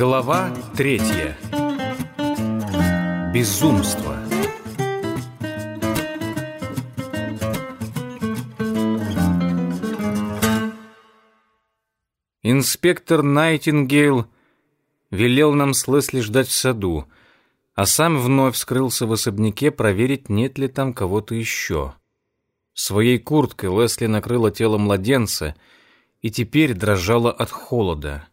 Глава третья. Безумство. Инспектор Найтингейл велел нам с Лесли ждать в саду, а сам вновь скрылся в особняке проверить, нет ли там кого-то еще. Своей курткой Лесли накрыла тело младенца и теперь дрожала от холода.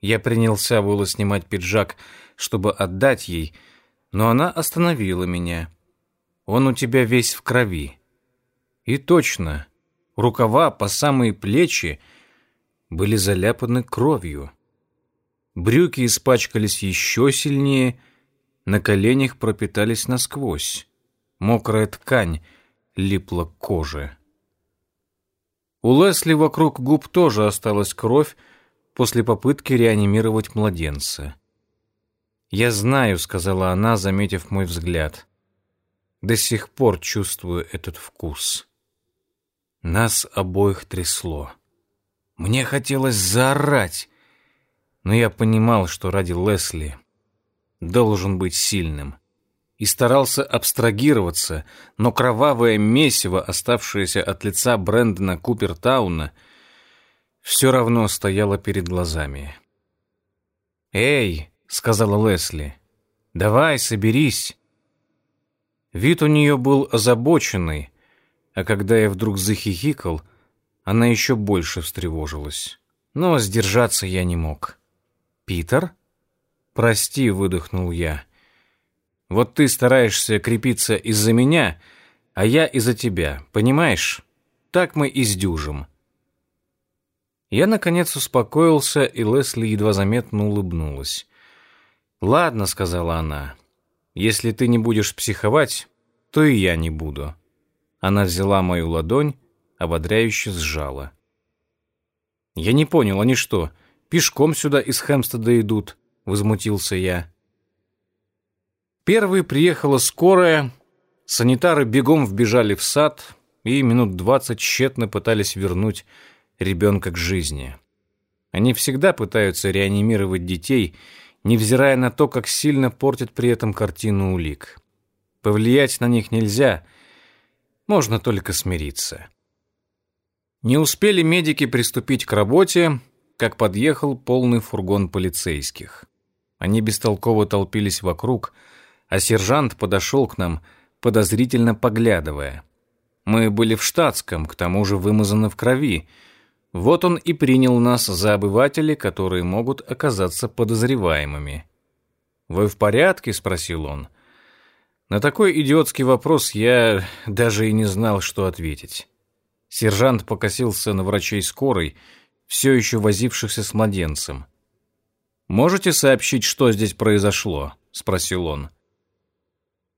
Я принялся было снимать пиджак, чтобы отдать ей, но она остановила меня. «Он у тебя весь в крови». И точно, рукава по самые плечи были заляпаны кровью. Брюки испачкались еще сильнее, на коленях пропитались насквозь. Мокрая ткань липла к коже. У Лесли вокруг губ тоже осталась кровь, после попытки реанимировать младенца. «Я знаю», — сказала она, заметив мой взгляд. «До сих пор чувствую этот вкус». Нас обоих трясло. Мне хотелось заорать, но я понимал, что ради Лесли должен быть сильным. И старался абстрагироваться, но кровавое месиво, оставшееся от лица Брэндона Купертауна, — все равно стояла перед глазами. «Эй!» — сказала Лесли. «Давай, соберись!» Вид у нее был озабоченный, а когда я вдруг захихикал, она еще больше встревожилась. Но сдержаться я не мог. «Питер?» «Прости», — выдохнул я. «Вот ты стараешься крепиться из-за меня, а я из-за тебя, понимаешь? Так мы и сдюжим. Я, наконец, успокоился, и Лесли едва заметно улыбнулась. «Ладно», — сказала она, — «если ты не будешь психовать, то и я не буду». Она взяла мою ладонь, ободряюще сжала. «Я не понял, они что, пешком сюда из Хэмстеда идут?» — возмутился я. Первой приехала скорая, санитары бегом вбежали в сад и минут двадцать тщетно пытались вернуть ребенка к жизни. Они всегда пытаются реанимировать детей, невзирая на то, как сильно портят при этом картину улик. Повлиять на них нельзя, можно только смириться. Не успели медики приступить к работе, как подъехал полный фургон полицейских. Они бестолково толпились вокруг, а сержант подошел к нам, подозрительно поглядывая. Мы были в штатском, к тому же вымазаны в крови — вот он и принял нас за обывателей, которые могут оказаться подозреваемыми. «Вы в порядке?» — спросил он. На такой идиотский вопрос я даже и не знал, что ответить. Сержант покосился на врачей скорой, все еще возившихся с младенцем. «Можете сообщить, что здесь произошло?» — спросил он.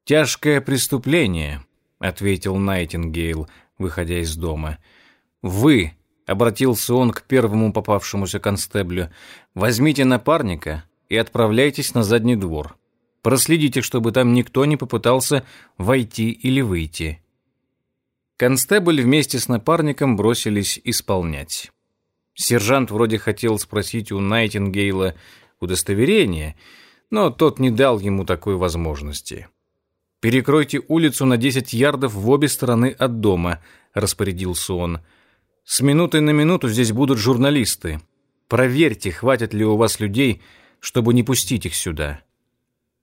«Тяжкое преступление», — ответил Найтингейл, выходя из дома. «Вы Обратился он к первому попавшемуся констеблю. «Возьмите напарника и отправляйтесь на задний двор. Проследите, чтобы там никто не попытался войти или выйти». Констебль вместе с напарником бросились исполнять. Сержант вроде хотел спросить у Найтингейла удостоверение, но тот не дал ему такой возможности. «Перекройте улицу на 10 ярдов в обе стороны от дома», — распорядился он, — с минуты на минуту здесь будут журналисты. Проверьте, хватит ли у вас людей, чтобы не пустить их сюда.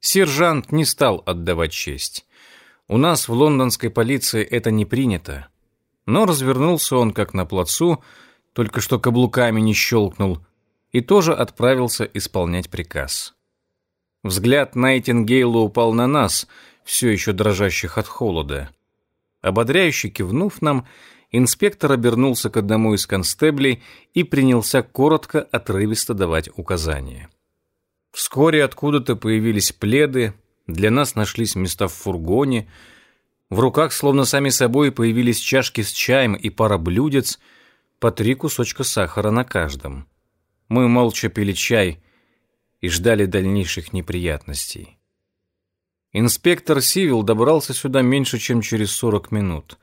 Сержант не стал отдавать честь. У нас в лондонской полиции это не принято. Но развернулся он как на плацу, только что каблуками не щелкнул, и тоже отправился исполнять приказ. Взгляд Найтингейла упал на нас, все еще дрожащих от холода. Ободряюще кивнув нам, инспектор обернулся к одному из констеблей и принялся коротко, отрывисто давать указания. Вскоре откуда-то появились пледы, для нас нашлись места в фургоне, в руках словно сами собой появились чашки с чаем и пара блюдец, по три кусочка сахара на каждом. Мы молча пили чай и ждали дальнейших неприятностей. Инспектор Сивил добрался сюда меньше, чем через 40 минут.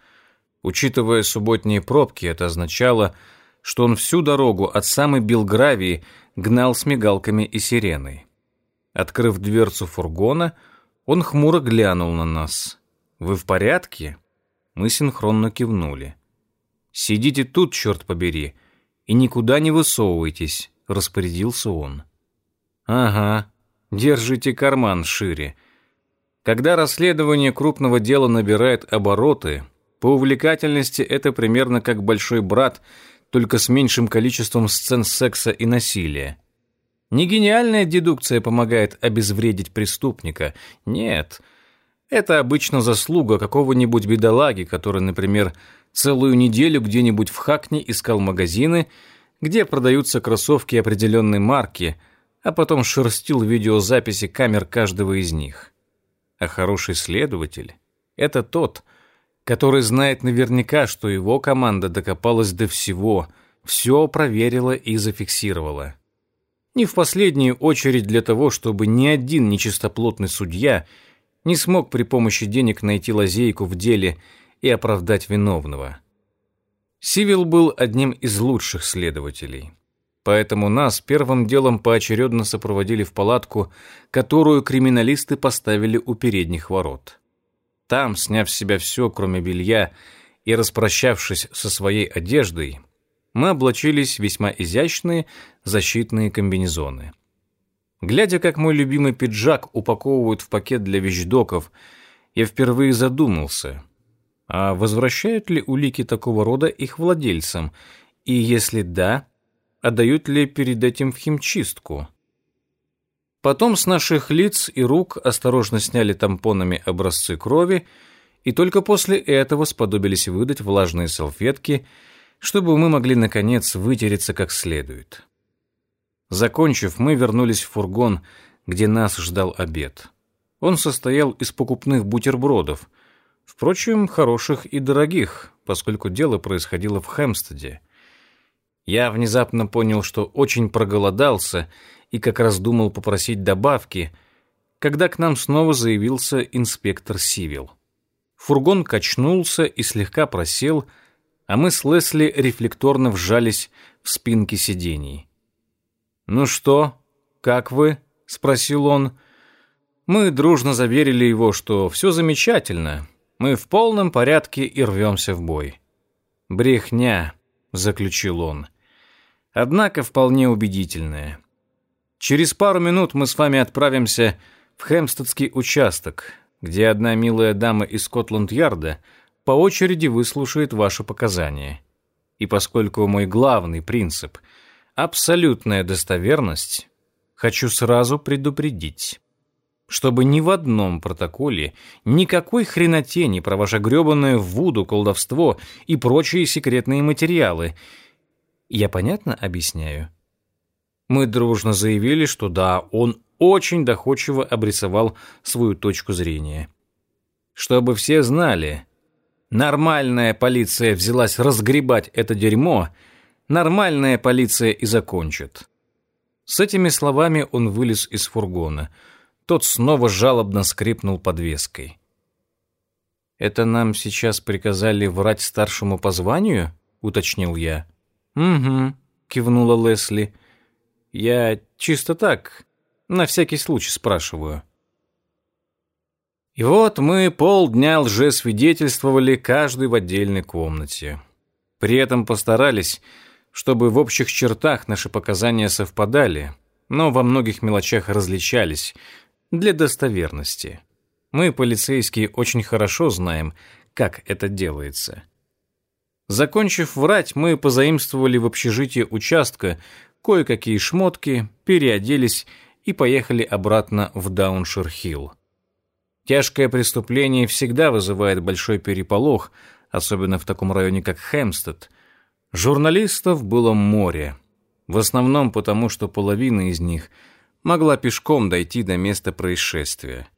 Учитывая субботние пробки, это означало, что он всю дорогу от самой Белгравии гнал с мигалками и сиреной. Открыв дверцу фургона, он хмуро глянул на нас. «Вы в порядке?» Мы синхронно кивнули. «Сидите тут, черт побери, и никуда не высовывайтесь», — распорядился он. «Ага, держите карман шире», когда расследование крупного дела набирает обороты, по увлекательности это примерно как «Большой брат», только с меньшим количеством сцен секса и насилия. Не гениальная дедукция помогает обезвредить преступника. Нет, это обычно заслуга какого-нибудь бедолаги, который, например, целую неделю где-нибудь в Хакне искал магазины, где продаются кроссовки определенной марки, а потом шерстил видеозаписи камер каждого из них. А хороший следователь — это тот, который знает наверняка, что его команда докопалась до всего, все проверила и зафиксировала. Не в последнюю очередь для того, чтобы ни один нечистоплотный судья не смог при помощи денег найти лазейку в деле и оправдать виновного. Сивил был одним из лучших следователей. Поэтому нас первым делом поочередно сопроводили в палатку, которую криминалисты поставили у передних ворот. Там, сняв с себя все, кроме белья, и распрощавшись со своей одеждой, мы облачились в весьма изящные защитные комбинезоны. Глядя, как мой любимый пиджак упаковывают в пакет для вещдоков, я впервые задумался, а возвращают ли улики такого рода их владельцам, и если да, отдают ли перед этим в химчистку. Потом с наших лиц и рук осторожно сняли тампонами образцы крови и только после этого сподобились выдать влажные салфетки, чтобы мы могли, наконец, вытереться как следует. Закончив, мы вернулись в фургон, где нас ждал обед. Он состоял из покупных бутербродов, впрочем, хороших и дорогих, поскольку дело происходило в Хэмстеде. Я внезапно понял, что очень проголодался и как раз думал попросить добавки, когда к нам снова заявился инспектор Сивил. Фургон качнулся и слегка просел, а мы с Лесли рефлекторно вжались в спинки сидений. «Ну что, как вы?» — спросил он. Мы дружно заверили его, что все замечательно, мы в полном порядке и рвемся в бой. «Брехня», — заключил он однако вполне убедительное. Через пару минут мы с вами отправимся в Хемстедский участок, где одна милая дама из Скотланд-Ярда по очереди выслушает ваши показания. И поскольку мой главный принцип — абсолютная достоверность, хочу сразу предупредить, чтобы ни в одном протоколе никакой хренотени про ваше грёбаное вуду, колдовство и прочие секретные материалы — я понятно объясняю? Мы дружно заявили, что да, он очень доходчиво обрисовал свою точку зрения. Чтобы все знали, нормальная полиция взялась разгребать это дерьмо, нормальная полиция и закончит. С этими словами он вылез из фургона. Тот снова жалобно скрипнул подвеской. «Это нам сейчас приказали врать старшему по званию?» — уточнил я. «Угу», — кивнула Лесли. «Я чисто так, на всякий случай спрашиваю». И вот мы полдня лжесвидетельствовали каждый в отдельной комнате. При этом постарались, чтобы в общих чертах наши показания совпадали, но во многих мелочах различались для достоверности. Мы, полицейские, очень хорошо знаем, как это делается. Закончив врать, мы позаимствовали в общежитие участка кое-какие шмотки, переоделись и поехали обратно в Дауншир-Хилл. Тяжкое преступление всегда вызывает большой переполох, особенно в таком районе, как Хэмстед. Журналистов было море. В основном потому, что половина из них могла пешком дойти до места происшествия.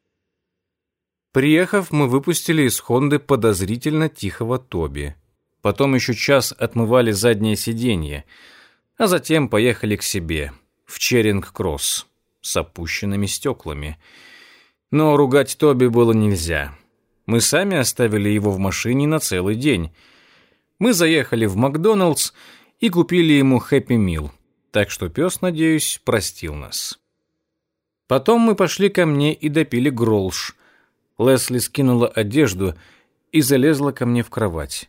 Приехав, мы выпустили из Хонды подозрительно тихого Тоби. Потом еще час отмывали заднее сиденье, а затем поехали к себе, в Черинг-Кросс, с опущенными стеклами. Но ругать Тоби было нельзя. Мы сами оставили его в машине на целый день. Мы заехали в Макдоналдс и купили ему хэппи мил. Так что пес, надеюсь, простил нас. Потом мы пошли ко мне и допили гролш. Лесли скинула одежду и залезла ко мне в кровать.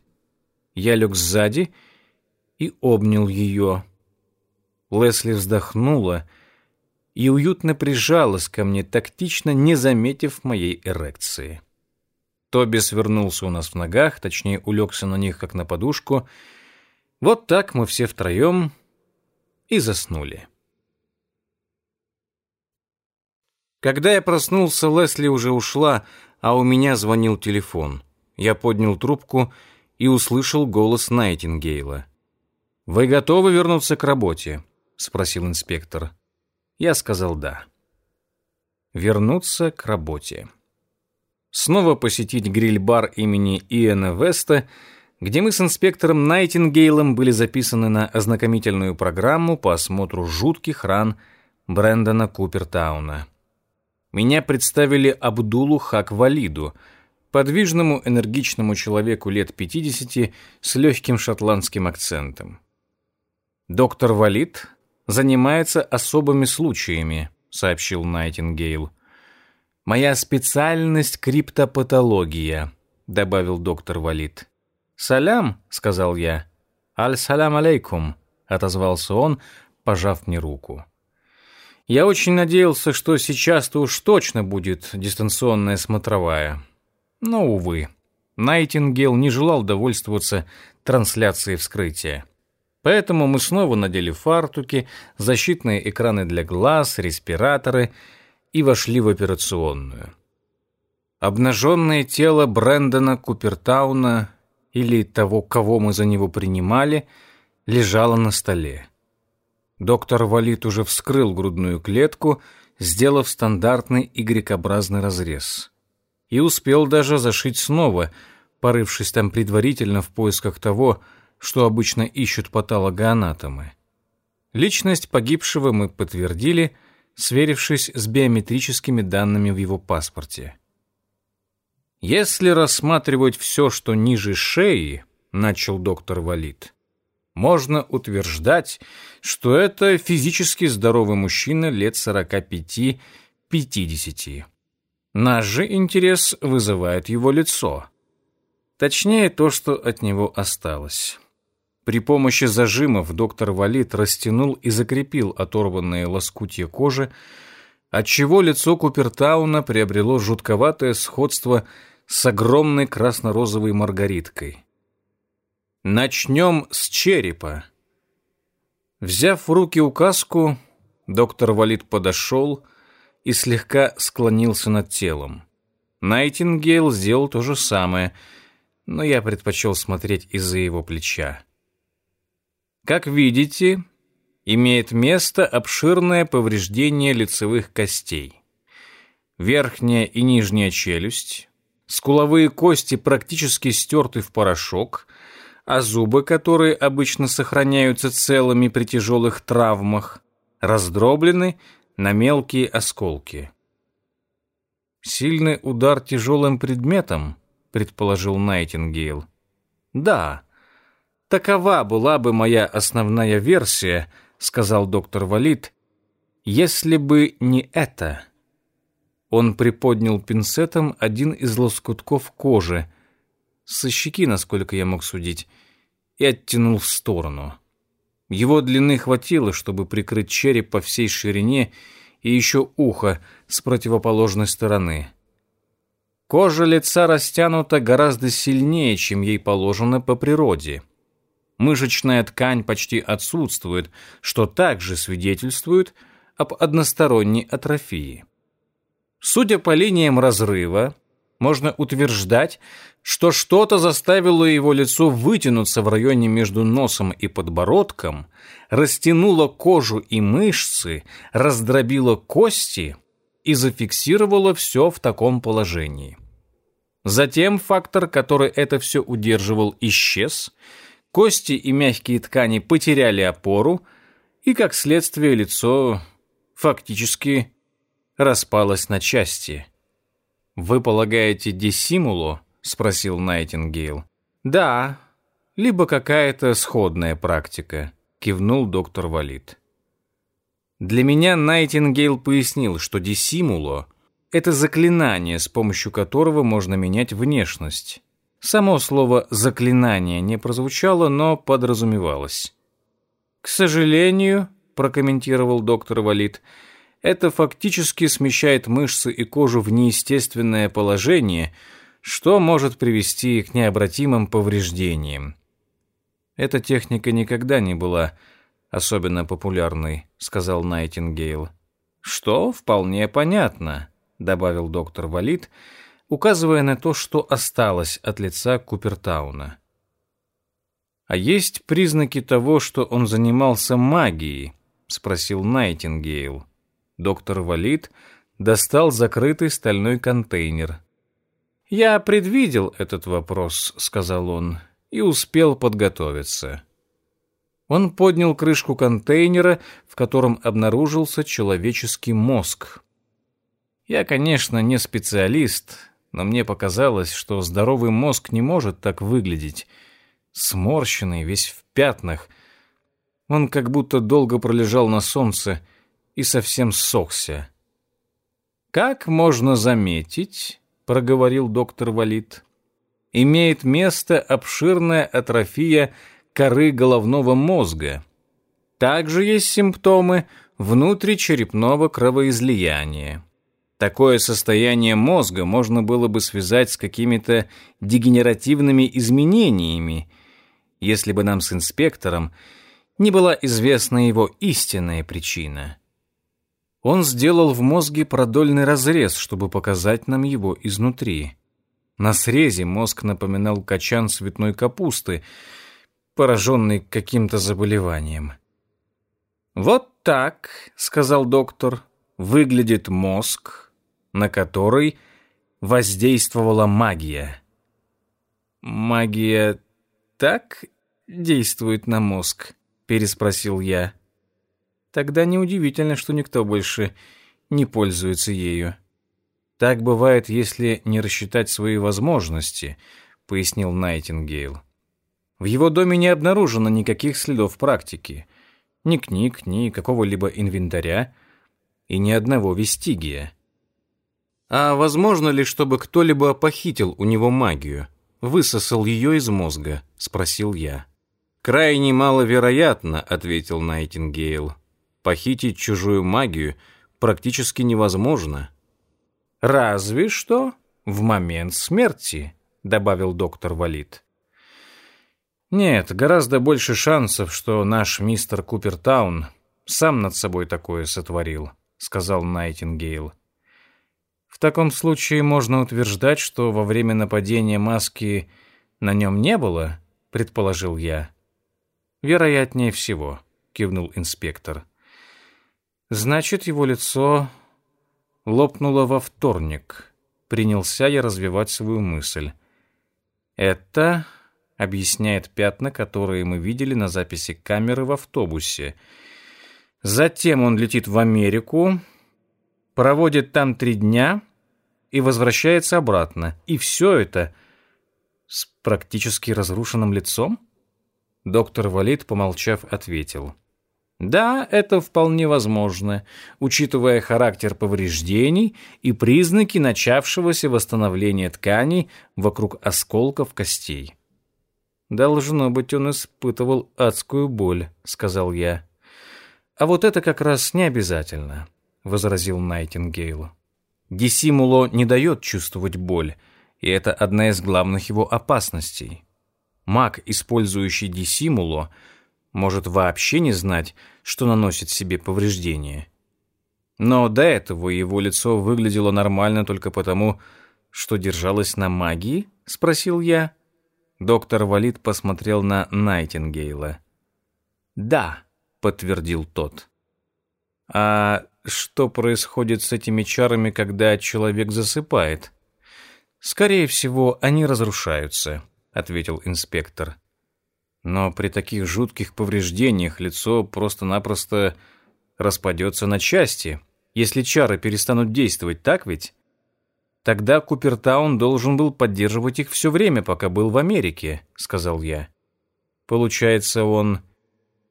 Я лег сзади и обнял ее. Лесли вздохнула и уютно прижалась ко мне, тактично не заметив моей эрекции. Тоби свернулся у нас в ногах, точнее, улегся на них, как на подушку. Вот так мы все втроем и заснули. Когда я проснулся, Лесли уже ушла, а у меня звонил телефон. Я поднял трубку и услышал голос Найтингейла. «Вы готовы вернуться к работе?» — спросил инспектор. Я сказал «да». Вернуться к работе. Снова посетить гриль-бар имени Иэна Веста, где мы с инспектором Найтингейлом были записаны на ознакомительную программу по осмотру жутких ран Брэндона Купертауна меня представили Абдулу Хак-Валиду, подвижному энергичному человеку лет 50 с легким шотландским акцентом. «Доктор Валид занимается особыми случаями», — сообщил Найтингейл. «Моя специальность — криптопатология», — добавил доктор Валид. «Салям», — сказал я. «Аль-салям алейкум», — отозвался он, пожав мне руку. Я очень надеялся, что сейчас-то уж точно будет дистанционная смотровая. Но, увы, Найтингел не желал довольствоваться трансляцией вскрытия. Поэтому мы снова надели фартуки, защитные экраны для глаз, респираторы и вошли в операционную. Обнаженное тело Брэндона Купертауна или того, кого мы за него принимали, лежало на столе. Доктор Валит уже вскрыл грудную клетку, сделав стандартный Y-образный разрез. И успел даже зашить снова, порывшись там предварительно в поисках того, что обычно ищут патологоанатомы. Личность погибшего мы подтвердили, сверившись с биометрическими данными в его паспорте. «Если рассматривать все, что ниже шеи», — начал доктор Валит, можно утверждать, что это физически здоровый мужчина лет 45-50. Наш же интерес вызывает его лицо. Точнее, то, что от него осталось. При помощи зажимов доктор Валит растянул и закрепил оторванные лоскутья кожи, отчего лицо Купертауна приобрело жутковатое сходство с огромной красно-розовой маргариткой. Начнем с черепа. Взяв в руки указку, доктор Валид подошел и слегка склонился над телом. Найтингейл сделал то же самое, но я предпочел смотреть из-за его плеча. Как видите, имеет место обширное повреждение лицевых костей. Верхняя и нижняя челюсть, скуловые кости практически стерты в порошок — а зубы, которые обычно сохраняются целыми при тяжелых травмах, раздроблены на мелкие осколки. «Сильный удар тяжелым предметом», — предположил Найтингейл. «Да, такова была бы моя основная версия», — сказал доктор Валит, «если бы не это». Он приподнял пинцетом один из лоскутков кожи, со щеки, насколько я мог судить, и оттянул в сторону. Его длины хватило, чтобы прикрыть череп по всей ширине и еще ухо с противоположной стороны. Кожа лица растянута гораздо сильнее, чем ей положено по природе. Мышечная ткань почти отсутствует, что также свидетельствует об односторонней атрофии. Судя по линиям разрыва, можно утверждать, что что-то заставило его лицо вытянуться в районе между носом и подбородком, растянуло кожу и мышцы, раздробило кости и зафиксировало все в таком положении. Затем фактор, который это все удерживал, исчез, кости и мягкие ткани потеряли опору, и, как следствие, лицо фактически распалось на части – «Вы полагаете диссимулу?» — спросил Найтингейл. «Да, либо какая-то сходная практика», — кивнул доктор Валид. Для меня Найтингейл пояснил, что диссимуло — это заклинание, с помощью которого можно менять внешность. Само слово «заклинание» не прозвучало, но подразумевалось. «К сожалению», — прокомментировал доктор Валид, — это фактически смещает мышцы и кожу в неестественное положение, что может привести к необратимым повреждениям. Эта техника никогда не была особенно популярной, сказал Найтингейл. Что вполне понятно, добавил доктор Валит, указывая на то, что осталось от лица Купертауна. А есть признаки того, что он занимался магией, спросил Найтингейл доктор Валид достал закрытый стальной контейнер. «Я предвидел этот вопрос», — сказал он, — «и успел подготовиться». Он поднял крышку контейнера, в котором обнаружился человеческий мозг. Я, конечно, не специалист, но мне показалось, что здоровый мозг не может так выглядеть. Сморщенный, весь в пятнах. Он как будто долго пролежал на солнце, — и совсем ссохся. «Как можно заметить, — проговорил доктор Валит, — имеет место обширная атрофия коры головного мозга. Также есть симптомы внутричерепного кровоизлияния. Такое состояние мозга можно было бы связать с какими-то дегенеративными изменениями, если бы нам с инспектором не была известна его истинная причина. Он сделал в мозге продольный разрез, чтобы показать нам его изнутри. На срезе мозг напоминал качан цветной капусты, пораженный каким-то заболеванием. «Вот так», — сказал доктор, — «выглядит мозг, на который воздействовала магия». «Магия так действует на мозг?» — переспросил я. Тогда неудивительно, что никто больше не пользуется ею. Так бывает, если не рассчитать свои возможности, пояснил Найтингейл. В его доме не обнаружено никаких следов практики, ни книг, ни какого-либо инвентаря и ни одного вестигия. А возможно ли, чтобы кто-либо похитил у него магию, высосал ее из мозга, спросил я. Крайне маловероятно, ответил Найтингейл. Похитить чужую магию практически невозможно. «Разве что в момент смерти», — добавил доктор Валит. «Нет, гораздо больше шансов, что наш мистер Купертаун сам над собой такое сотворил», — сказал Найтингейл. «В таком случае можно утверждать, что во время нападения маски на нем не было», — предположил я. «Вероятнее всего», — кивнул инспектор. Значит, его лицо лопнуло во вторник. Принялся я развивать свою мысль. Это объясняет пятна, которые мы видели на записи камеры в автобусе. Затем он летит в Америку, проводит там три дня и возвращается обратно. И все это с практически разрушенным лицом? Доктор Валид, помолчав, ответил — да, это вполне возможно, учитывая характер повреждений и признаки начавшегося восстановления тканей вокруг осколков костей. «Должно быть, он испытывал адскую боль», — сказал я. «А вот это как раз не обязательно», — возразил Найтингейл. «Дисимуло не дает чувствовать боль, и это одна из главных его опасностей. Маг, использующий дисимуло, — может вообще не знать, что наносит себе повреждения. Но до этого его лицо выглядело нормально только потому, что держалось на магии, спросил я. Доктор Валид посмотрел на Найтингейла. Да, подтвердил тот. А что происходит с этими чарами, когда человек засыпает? Скорее всего, они разрушаются, ответил инспектор. Но при таких жутких повреждениях лицо просто-напросто распадется на части, если чары перестанут действовать, так ведь? Тогда Купертаун должен был поддерживать их все время, пока был в Америке, сказал я. Получается, он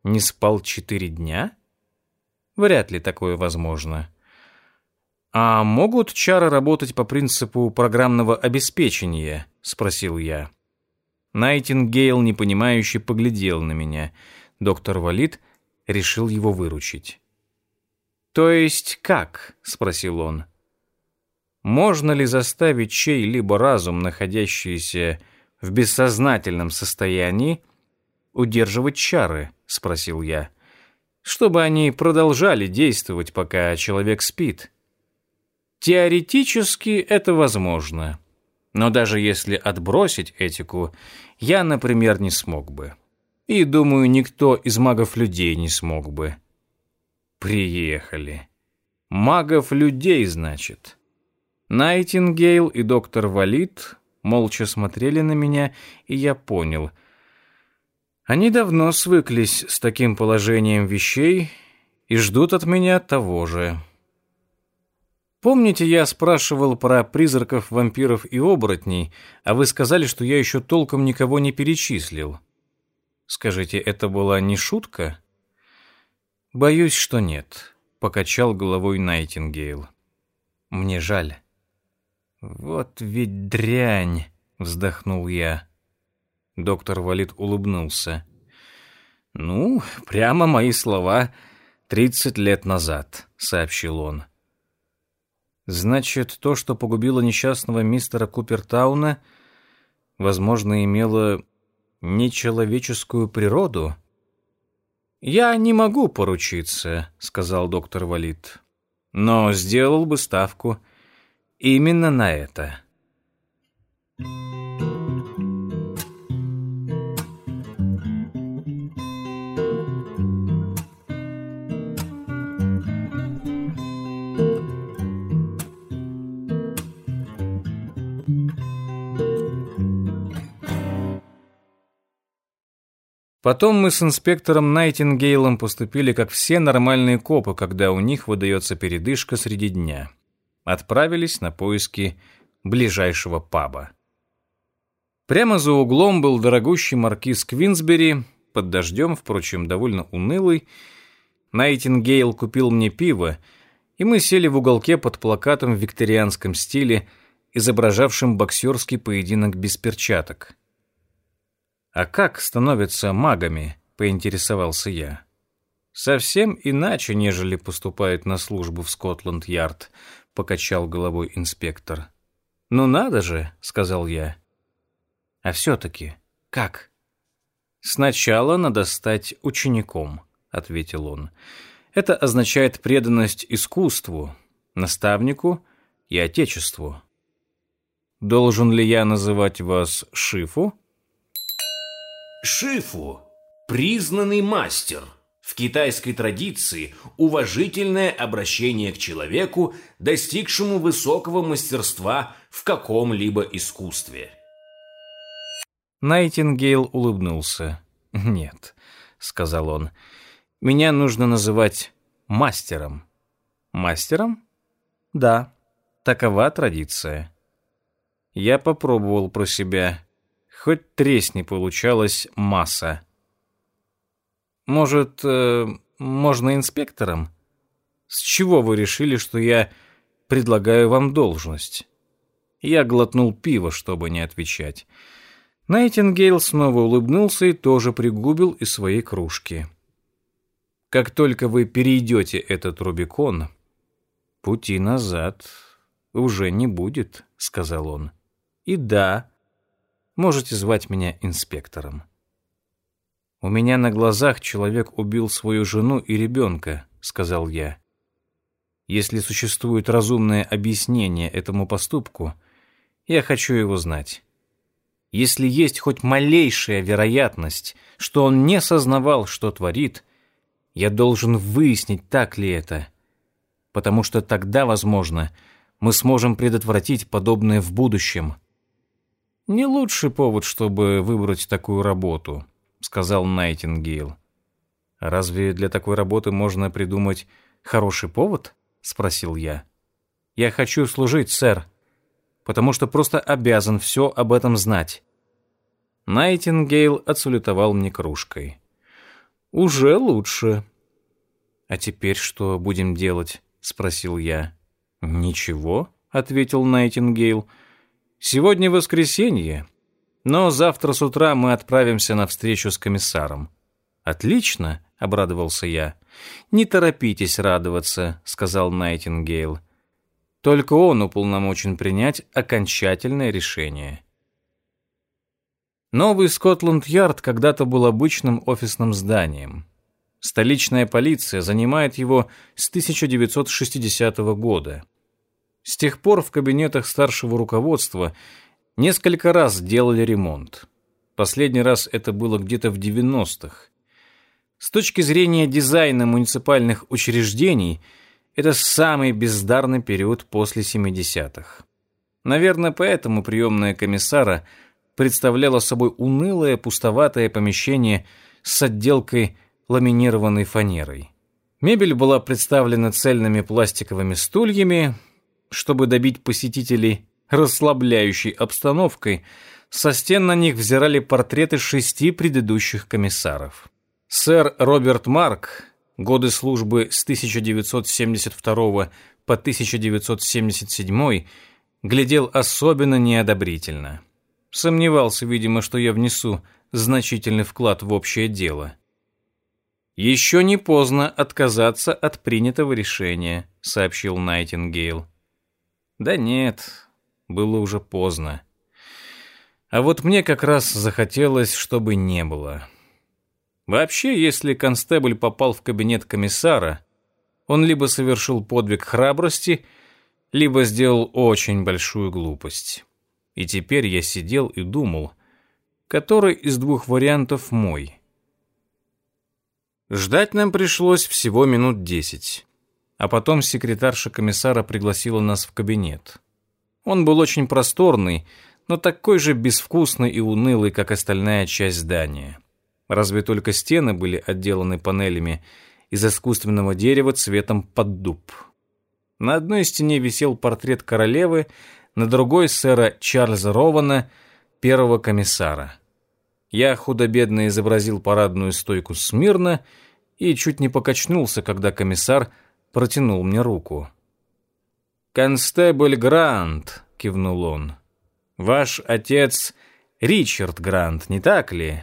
не спал четыре дня? Вряд ли такое возможно. А могут чары работать по принципу программного обеспечения? спросил я. Найтингейл, непонимающе, поглядел на меня. Доктор Валид решил его выручить. «То есть как?» — спросил он. «Можно ли заставить чей-либо разум, находящийся в бессознательном состоянии, удерживать чары?» — спросил я. «Чтобы они продолжали действовать, пока человек спит». Теоретически это возможно. Но даже если отбросить этику, я, например, не смог бы. И, думаю, никто из магов-людей не смог бы. Приехали. Магов-людей, значит. Найтингейл и доктор Валит молча смотрели на меня, и я понял. Они давно свыклись с таким положением вещей и ждут от меня того же. Помните, я спрашивал про призраков, вампиров и оборотней, а вы сказали, что я еще толком никого не перечислил? Скажите, это была не шутка? Боюсь, что нет, покачал головой Найтингейл. Мне жаль. Вот ведь дрянь, вздохнул я. Доктор Валид улыбнулся. Ну, прямо мои слова тридцать лет назад, сообщил он. Значит, то, что погубило несчастного мистера Купертауна, возможно, имело нечеловеческую природу? «Я не могу поручиться», — сказал доктор Валид. «Но сделал бы ставку именно на это». Потом мы с инспектором Найтингейлом поступили, как все нормальные копы, когда у них выдается передышка среди дня. Отправились на поиски ближайшего паба. Прямо за углом был дорогущий маркиз Квинсбери, под дождем, впрочем, довольно унылый. Найтингейл купил мне пиво, и мы сели в уголке под плакатом в викторианском стиле, изображавшим боксерский поединок без перчаток. «А как становятся магами?» — поинтересовался я. «Совсем иначе, нежели поступает на службу в Скотланд-Ярд», — покачал головой инспектор. «Ну надо же», — сказал я. «А все-таки как?» «Сначала надо стать учеником», — ответил он. «Это означает преданность искусству, наставнику и отечеству». «Должен ли я называть вас Шифу?» Шифу – признанный мастер. В китайской традиции уважительное обращение к человеку, достигшему высокого мастерства в каком-либо искусстве. Найтингейл улыбнулся. «Нет», — сказал он, — «меня нужно называть мастером». «Мастером?» «Да, такова традиция». Я попробовал про себя. Хоть тресни получалась масса. Может, э, можно инспектором? С чего вы решили, что я предлагаю вам должность? Я глотнул пиво, чтобы не отвечать. Найтингейл снова улыбнулся и тоже пригубил из своей кружки. Как только вы перейдете этот Рубикон, пути назад уже не будет, сказал он. И да, Можете звать меня инспектором. У меня на глазах человек убил свою жену и ребенка, сказал я. Если существует разумное объяснение этому поступку, я хочу его знать. Если есть хоть малейшая вероятность, что он не сознавал, что творит, я должен выяснить, так ли это. Потому что тогда, возможно, мы сможем предотвратить подобное в будущем. «Не лучший повод, чтобы выбрать такую работу», — сказал Найтингейл. «Разве для такой работы можно придумать хороший повод?» — спросил я. «Я хочу служить, сэр. потому что просто обязан все об этом знать. Найтингейл отсулетовал мне кружкой. «Уже лучше». «А теперь что будем делать?» — спросил я. «Ничего», — ответил Найтингейл. «Сегодня воскресенье, но завтра с утра мы отправимся на встречу с комиссаром». «Отлично», — обрадовался я. «Не торопитесь радоваться», — сказал Найтингейл. «Только он уполномочен принять окончательное решение». Новый Скотланд-Ярд когда-то был обычным офисным зданием. Столичная полиция занимает его с 1960 года. С тех пор в кабинетах старшего руководства несколько раз делали ремонт. Последний раз это было где-то в 90-х. С точки зрения дизайна муниципальных учреждений, это самый бездарный период после 70-х. Наверное, поэтому приемная комиссара представляла собой унылое пустоватое помещение с отделкой ламинированной фанерой. Мебель была представлена цельными пластиковыми стульями, чтобы добить посетителей расслабляющей обстановкой, со стен на них взирали портреты шести предыдущих комиссаров. Сэр Роберт Марк, годы службы с 1972 по 1977, глядел особенно неодобрительно. Сомневался, видимо, что я внесу значительный вклад в общее дело. «Еще не поздно отказаться от принятого решения», — сообщил Найтингейл. «Да нет, было уже поздно. А вот мне как раз захотелось, чтобы не было». Вообще, если констебль попал в кабинет комиссара, он либо совершил подвиг храбрости, либо сделал очень большую глупость. И теперь я сидел и думал, который из двух вариантов мой. Ждать нам пришлось всего минут десять. А потом секретарша комиссара пригласила нас в кабинет. Он был очень просторный, но такой же безвкусный и унылый, как остальная часть здания. Разве только стены были отделаны панелями из искусственного дерева цветом под дуб. На одной стене висел портрет королевы, на другой — сэра Чарльза Рована, первого комиссара. Я худо-бедно изобразил парадную стойку смирно и чуть не покачнулся, когда комиссар протянул мне руку. «Констебль Грант», — кивнул он, — «ваш отец Ричард Грант, не так ли?»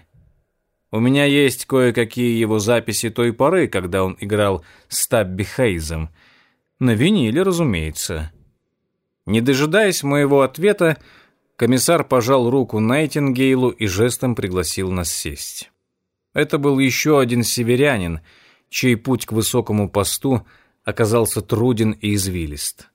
У меня есть кое-какие его записи той поры, когда он играл с Табби Хейзом. На виниле, разумеется. Не дожидаясь моего ответа, комиссар пожал руку Найтингейлу и жестом пригласил нас сесть. Это был еще один северянин, чей путь к высокому посту оказался труден и извилист.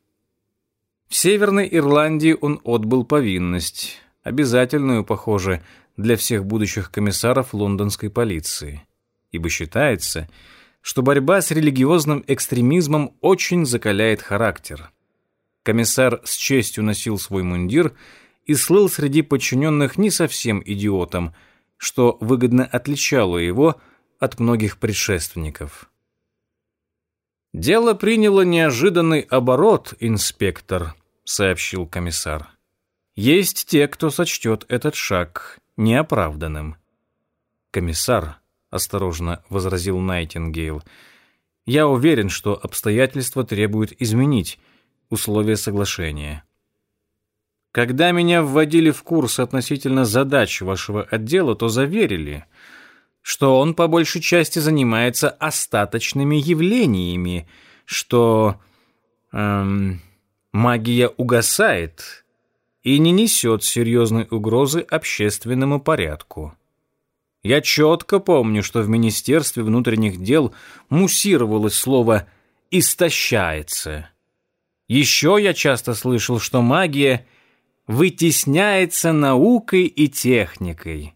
В Северной Ирландии он отбыл повинность, обязательную, похоже, для всех будущих комиссаров лондонской полиции, ибо считается, что борьба с религиозным экстремизмом очень закаляет характер. Комиссар с честью носил свой мундир и слыл среди подчиненных не совсем идиотом, что выгодно отличало его от многих предшественников. «Дело приняло неожиданный оборот, инспектор», — сообщил комиссар. «Есть те, кто сочтет этот шаг неоправданным. «Комиссар», — осторожно возразил Найтингейл, «я уверен, что обстоятельства требуют изменить условия соглашения». Когда меня вводили в курс относительно задач вашего отдела, то заверили, что он по большей части занимается остаточными явлениями, что эм, магия угасает, и не несет серьезной угрозы общественному порядку. Я четко помню, что в Министерстве внутренних дел муссировалось слово «истощается». Еще я часто слышал, что магия вытесняется наукой и техникой.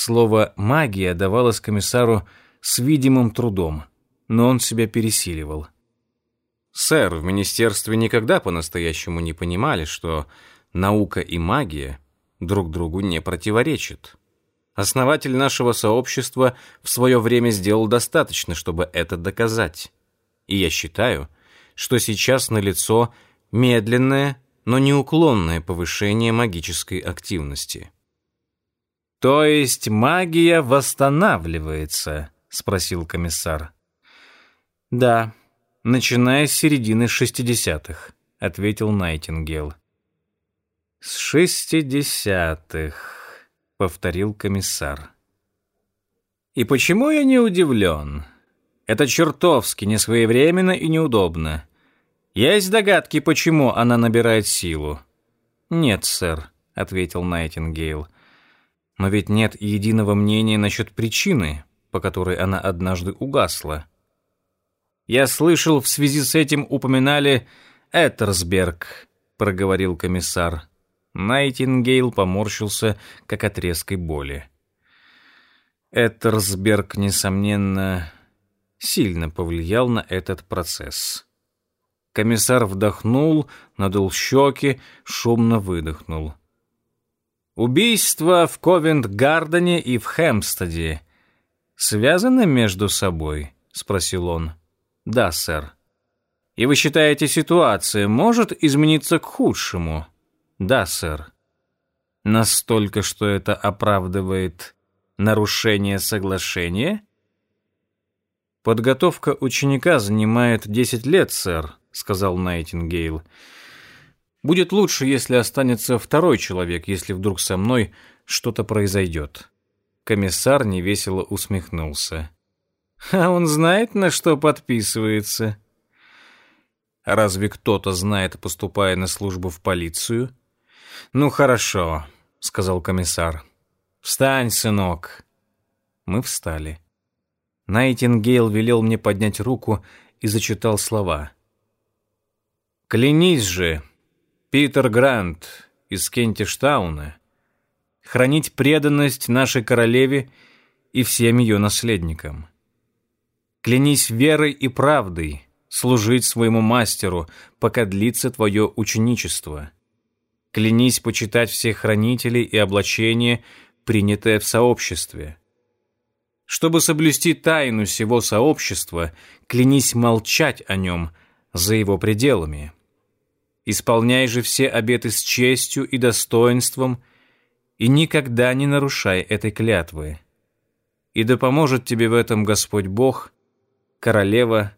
Слово «магия» давалось комиссару с видимым трудом, но он себя пересиливал. Сэр, в министерстве никогда по-настоящему не понимали, что наука и магия друг другу не противоречат. Основатель нашего сообщества в свое время сделал достаточно, чтобы это доказать. И я считаю, что сейчас налицо медленное, но неуклонное повышение магической активности. «То есть магия восстанавливается?» — спросил комиссар. «Да, начиная с середины шестидесятых», — ответил Найтингел. «С шестидесятых», — повторил комиссар. «И почему я не удивлен? Это чертовски несвоевременно и неудобно. Есть догадки, почему она набирает силу?» «Нет, сэр», — ответил Найтингейл. «Но ведь нет единого мнения насчет причины, по которой она однажды угасла». «Я слышал, в связи с этим упоминали Этерсберг», — проговорил комиссар. Найтингейл поморщился, как от резкой боли. Этерсберг, несомненно, сильно повлиял на этот процесс. Комиссар вдохнул, надул щеки, шумно выдохнул. «Убийства в Ковент-Гардене и в Хэмстеде связаны между собой?» — спросил он. «Да, сэр». «И вы считаете, ситуация может измениться к худшему?» Да, сэр. Настолько, что это оправдывает нарушение соглашения? Подготовка ученика занимает 10 лет, сэр, сказал Найтингейл. Будет лучше, если останется второй человек, если вдруг со мной что-то произойдет. Комиссар невесело усмехнулся. А он знает, на что подписывается. Разве кто-то знает, поступая на службу в полицию? «Ну хорошо», — сказал комиссар. «Встань, сынок». Мы встали. Найтингейл велел мне поднять руку и зачитал слова. «Клянись же, Питер Грант из Кентиштауна, хранить преданность нашей королеве и всем ее наследникам. Клянись верой и правдой служить своему мастеру, пока длится твое ученичество» Клянись почитать всех хранителей и облачение, принятое в сообществе. Чтобы соблюсти тайну всего сообщества, клянись молчать о нем за его пределами. Исполняй же все обеты с честью и достоинством и никогда не нарушай этой клятвы. И да поможет тебе в этом Господь Бог, королева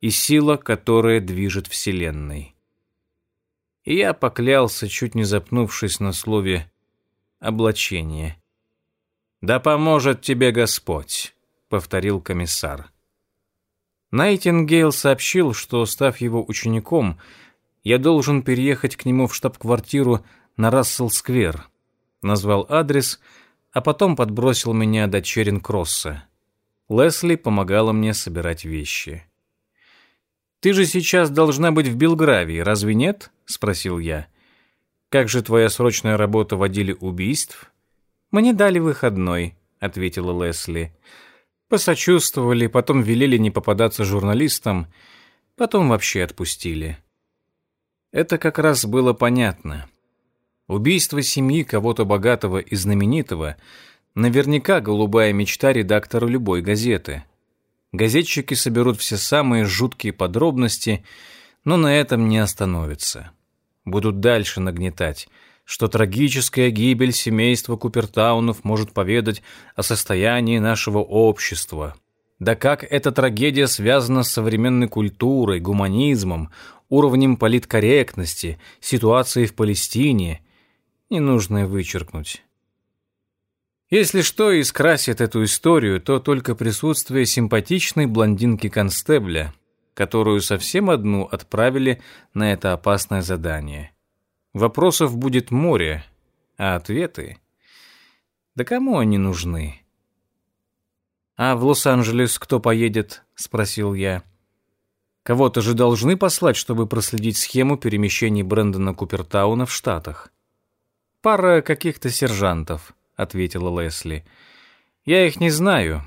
и сила, которая движет вселенной и я поклялся, чуть не запнувшись на слове «облачение». «Да поможет тебе Господь», — повторил комиссар. Найтингейл сообщил, что, став его учеником, я должен переехать к нему в штаб-квартиру на Рассел-сквер. Назвал адрес, а потом подбросил меня до Черин-Кросса. Лесли помогала мне собирать вещи. «Ты же сейчас должна быть в Белгравии, разве нет?» — спросил я. «Как же твоя срочная работа в отделе убийств?» «Мне дали выходной», — ответила Лесли. «Посочувствовали, потом велели не попадаться журналистам, потом вообще отпустили». Это как раз было понятно. Убийство семьи кого-то богатого и знаменитого наверняка голубая мечта редактора любой газеты — Газетчики соберут все самые жуткие подробности, но на этом не остановятся. Будут дальше нагнетать, что трагическая гибель семейства Купертаунов может поведать о состоянии нашего общества. Да как эта трагедия связана с современной культурой, гуманизмом, уровнем политкорректности, ситуацией в Палестине. Ненужное вычеркнуть. Если что и скрасит эту историю, то только присутствие симпатичной блондинки-констебля, которую совсем одну отправили на это опасное задание. Вопросов будет море, а ответы... Да кому они нужны? «А в Лос-Анджелес кто поедет?» — спросил я. «Кого-то же должны послать, чтобы проследить схему перемещений Брэндона Купертауна в Штатах. Пара каких-то сержантов» ответила Лесли. Я их не знаю.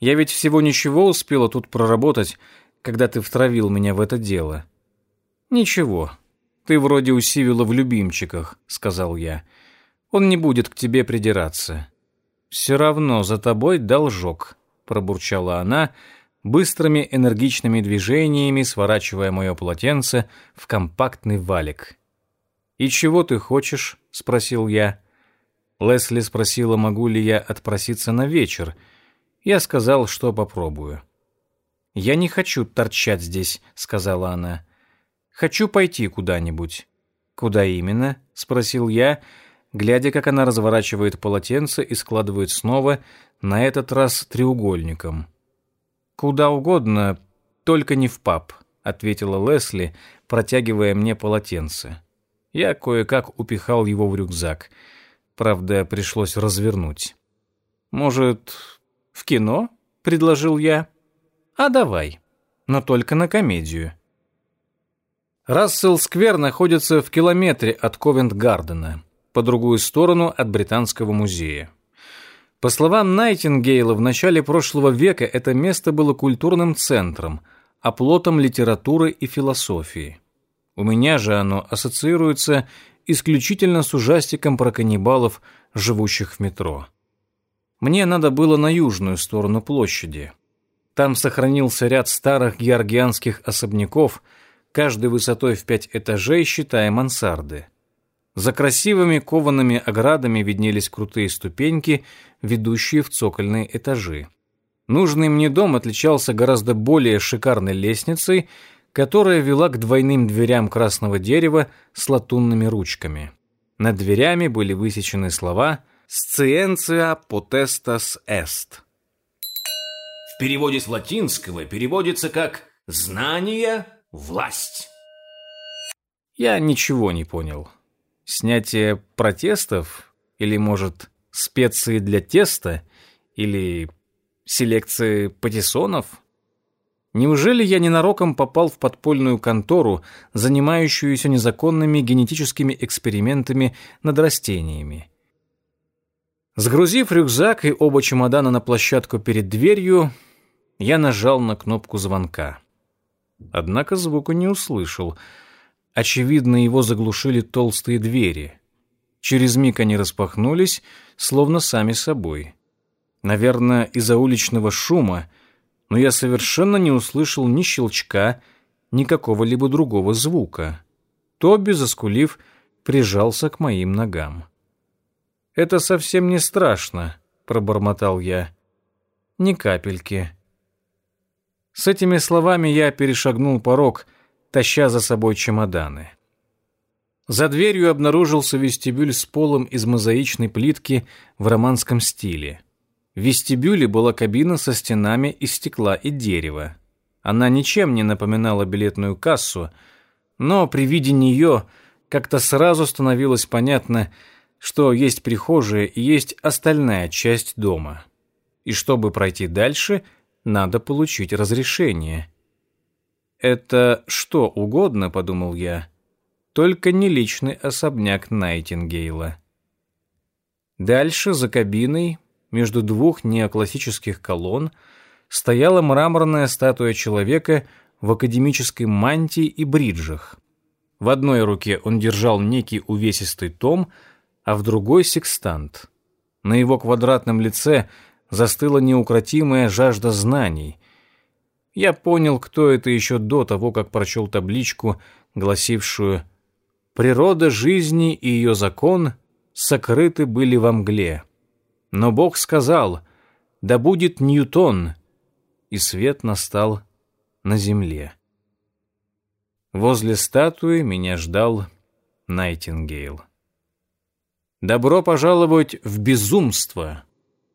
Я ведь всего ничего успела тут проработать, когда ты втравил меня в это дело. Ничего. Ты вроде усивила в любимчиках, сказал я. Он не будет к тебе придираться. Все равно за тобой должок, пробурчала она, быстрыми энергичными движениями сворачивая мое полотенце в компактный валик. «И чего ты хочешь?» — спросил я. Лесли спросила, могу ли я отпроситься на вечер. Я сказал, что попробую. «Я не хочу торчать здесь», — сказала она. «Хочу пойти куда-нибудь». «Куда именно?» — спросил я, глядя, как она разворачивает полотенце и складывает снова, на этот раз треугольником. «Куда угодно, только не в паб», — ответила Лесли, протягивая мне полотенце. Я кое-как упихал его в рюкзак. Правда, пришлось развернуть. «Может, в кино?» — предложил я. «А давай, но только на комедию». Рассел-сквер находится в километре от Ковент-Гардена, по другую сторону от Британского музея. По словам Найтингейла, в начале прошлого века это место было культурным центром, оплотом литературы и философии. У меня же оно ассоциируется исключительно с ужастиком про каннибалов, живущих в метро. Мне надо было на южную сторону площади. Там сохранился ряд старых георгианских особняков, каждый высотой в пять этажей, считая мансарды. За красивыми коваными оградами виднелись крутые ступеньки, ведущие в цокольные этажи. Нужный мне дом отличался гораздо более шикарной лестницей, которая вела к двойным дверям красного дерева с латунными ручками. Над дверями были высечены слова «Scientia potestas est». В переводе с латинского переводится как «знание – власть». Я ничего не понял. Снятие протестов? Или, может, специи для теста? Или селекции патиссонов? Неужели я ненароком попал в подпольную контору, занимающуюся незаконными генетическими экспериментами над растениями? Сгрузив рюкзак и оба чемодана на площадку перед дверью, я нажал на кнопку звонка. Однако звука не услышал. Очевидно, его заглушили толстые двери. Через миг они распахнулись, словно сами собой. Наверное, из-за уличного шума — но я совершенно не услышал ни щелчка, ни какого-либо другого звука. Тоби, заскулив, прижался к моим ногам. «Это совсем не страшно», — пробормотал я. «Ни капельки». С этими словами я перешагнул порог, таща за собой чемоданы. За дверью обнаружился вестибюль с полом из мозаичной плитки в романском стиле. В вестибюле была кабина со стенами из стекла и дерева. Она ничем не напоминала билетную кассу, но при виде нее как-то сразу становилось понятно, что есть прихожая и есть остальная часть дома. И чтобы пройти дальше, надо получить разрешение. «Это что угодно», — подумал я, — «только не личный особняк Найтингейла». Дальше, за кабиной, между двух неоклассических колонн стояла мраморная статуя человека в академической мантии и бриджах. В одной руке он держал некий увесистый том, а в другой — секстант. На его квадратном лице застыла неукротимая жажда знаний. Я понял, кто это еще до того, как прочел табличку, гласившую «Природа жизни и ее закон сокрыты были во мгле». Но Бог сказал, да будет Ньютон, и свет настал на земле. Возле статуи меня ждал Найтингейл. Добро пожаловать в безумство,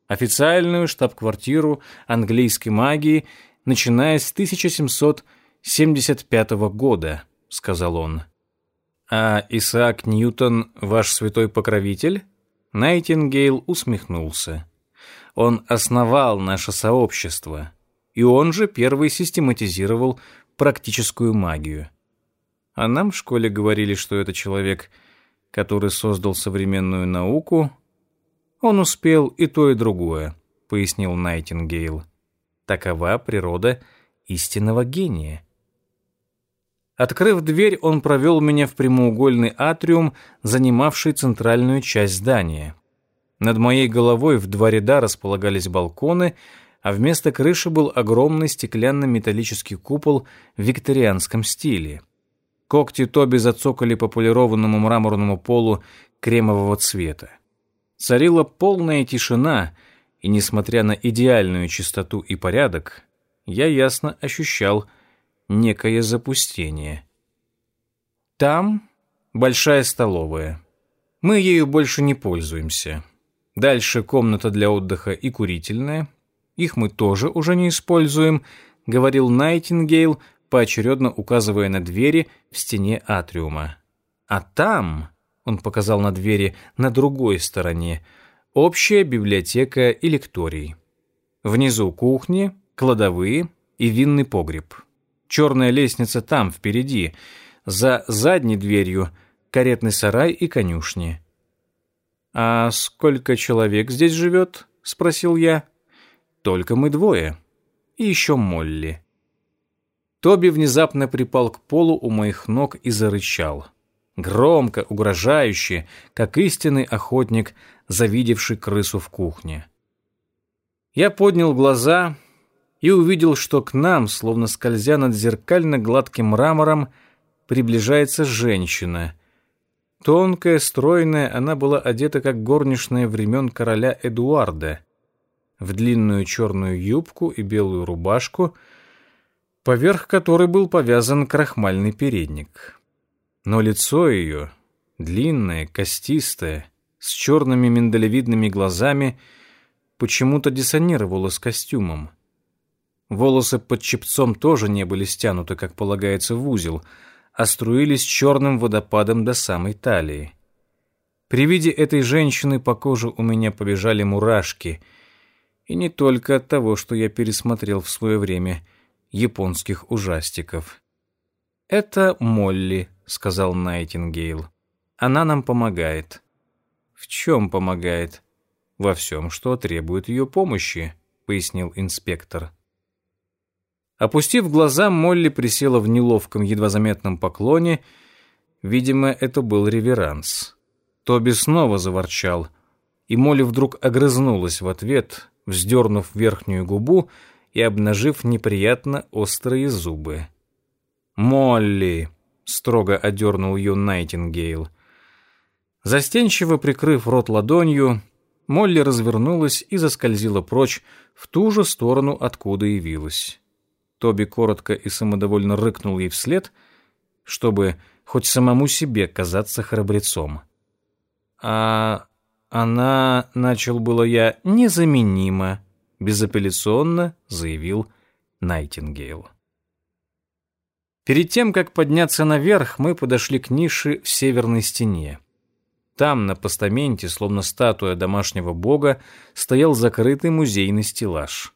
официальную штаб-квартиру английской магии, начиная с 1775 года, сказал он. А Исаак Ньютон ваш святой покровитель? Найтингейл усмехнулся. Он основал наше сообщество, и он же первый систематизировал практическую магию. А нам в школе говорили, что это человек, который создал современную науку. Он успел и то, и другое, пояснил Найтингейл. Такова природа истинного гения. Открыв дверь, он провел меня в прямоугольный атриум, занимавший центральную часть здания. Над моей головой в два ряда располагались балконы, а вместо крыши был огромный стеклянно-металлический купол в викторианском стиле. Когти Тоби зацокали по полированному мраморному полу кремового цвета. Царила полная тишина, и, несмотря на идеальную чистоту и порядок, я ясно ощущал некое запустение. Там большая столовая. Мы ею больше не пользуемся. Дальше комната для отдыха и курительная. Их мы тоже уже не используем, говорил Найтингейл, поочередно указывая на двери в стене атриума. А там, он показал на двери на другой стороне, общая библиотека и лекторий. Внизу кухни, кладовые и винный погреб. Черная лестница там, впереди, за задней дверью каретный сарай и конюшни. «А сколько человек здесь живет?» — спросил я. «Только мы двое. И еще Молли». Тоби внезапно припал к полу у моих ног и зарычал. Громко, угрожающе, как истинный охотник, завидевший крысу в кухне. Я поднял глаза и увидел, что к нам, словно скользя над зеркально-гладким мрамором, приближается женщина. Тонкая, стройная, она была одета как горничная времен короля Эдуарда. В длинную черную юбку и белую рубашку — поверх которой был повязан крахмальный передник. Но лицо ее, длинное, костистое, с черными миндалевидными глазами, почему-то диссонировало с костюмом. Волосы под чепцом тоже не были стянуты, как полагается, в узел, а струились черным водопадом до самой талии. При виде этой женщины по коже у меня побежали мурашки, и не только от того, что я пересмотрел в свое время – японских ужастиков. «Это Молли», — сказал Найтингейл. «Она нам помогает». «В чем помогает?» «Во всем, что требует ее помощи», — пояснил инспектор. Опустив глаза, Молли присела в неловком, едва заметном поклоне. Видимо, это был реверанс. Тоби снова заворчал, и Молли вдруг огрызнулась в ответ, вздернув верхнюю губу и обнажив неприятно острые зубы. «Молли!» — строго одернул ее Найтингейл. Застенчиво прикрыв рот ладонью, Молли развернулась и заскользила прочь в ту же сторону, откуда явилась. Тоби коротко и самодовольно рыкнул ей вслед, чтобы хоть самому себе казаться храбрецом. А она, начал было я, незаменима, безапелляционно заявил Найтингейл. Перед тем, как подняться наверх, мы подошли к нише в северной стене. Там, на постаменте, словно статуя домашнего бога, стоял закрытый музейный стеллаж.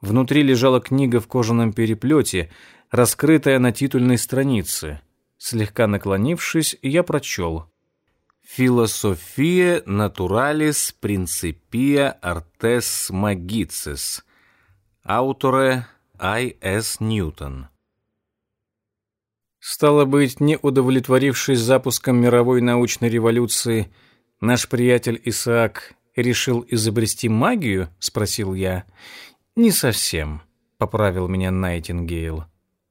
Внутри лежала книга в кожаном переплете, раскрытая на титульной странице. Слегка наклонившись, я прочел Философия натуралис принципия артес магицис. Ауторе I. С. Ньютон. Стало быть, не удовлетворившись запуском мировой научной революции, наш приятель Исаак решил изобрести магию, спросил я. Не совсем, поправил меня Найтингейл.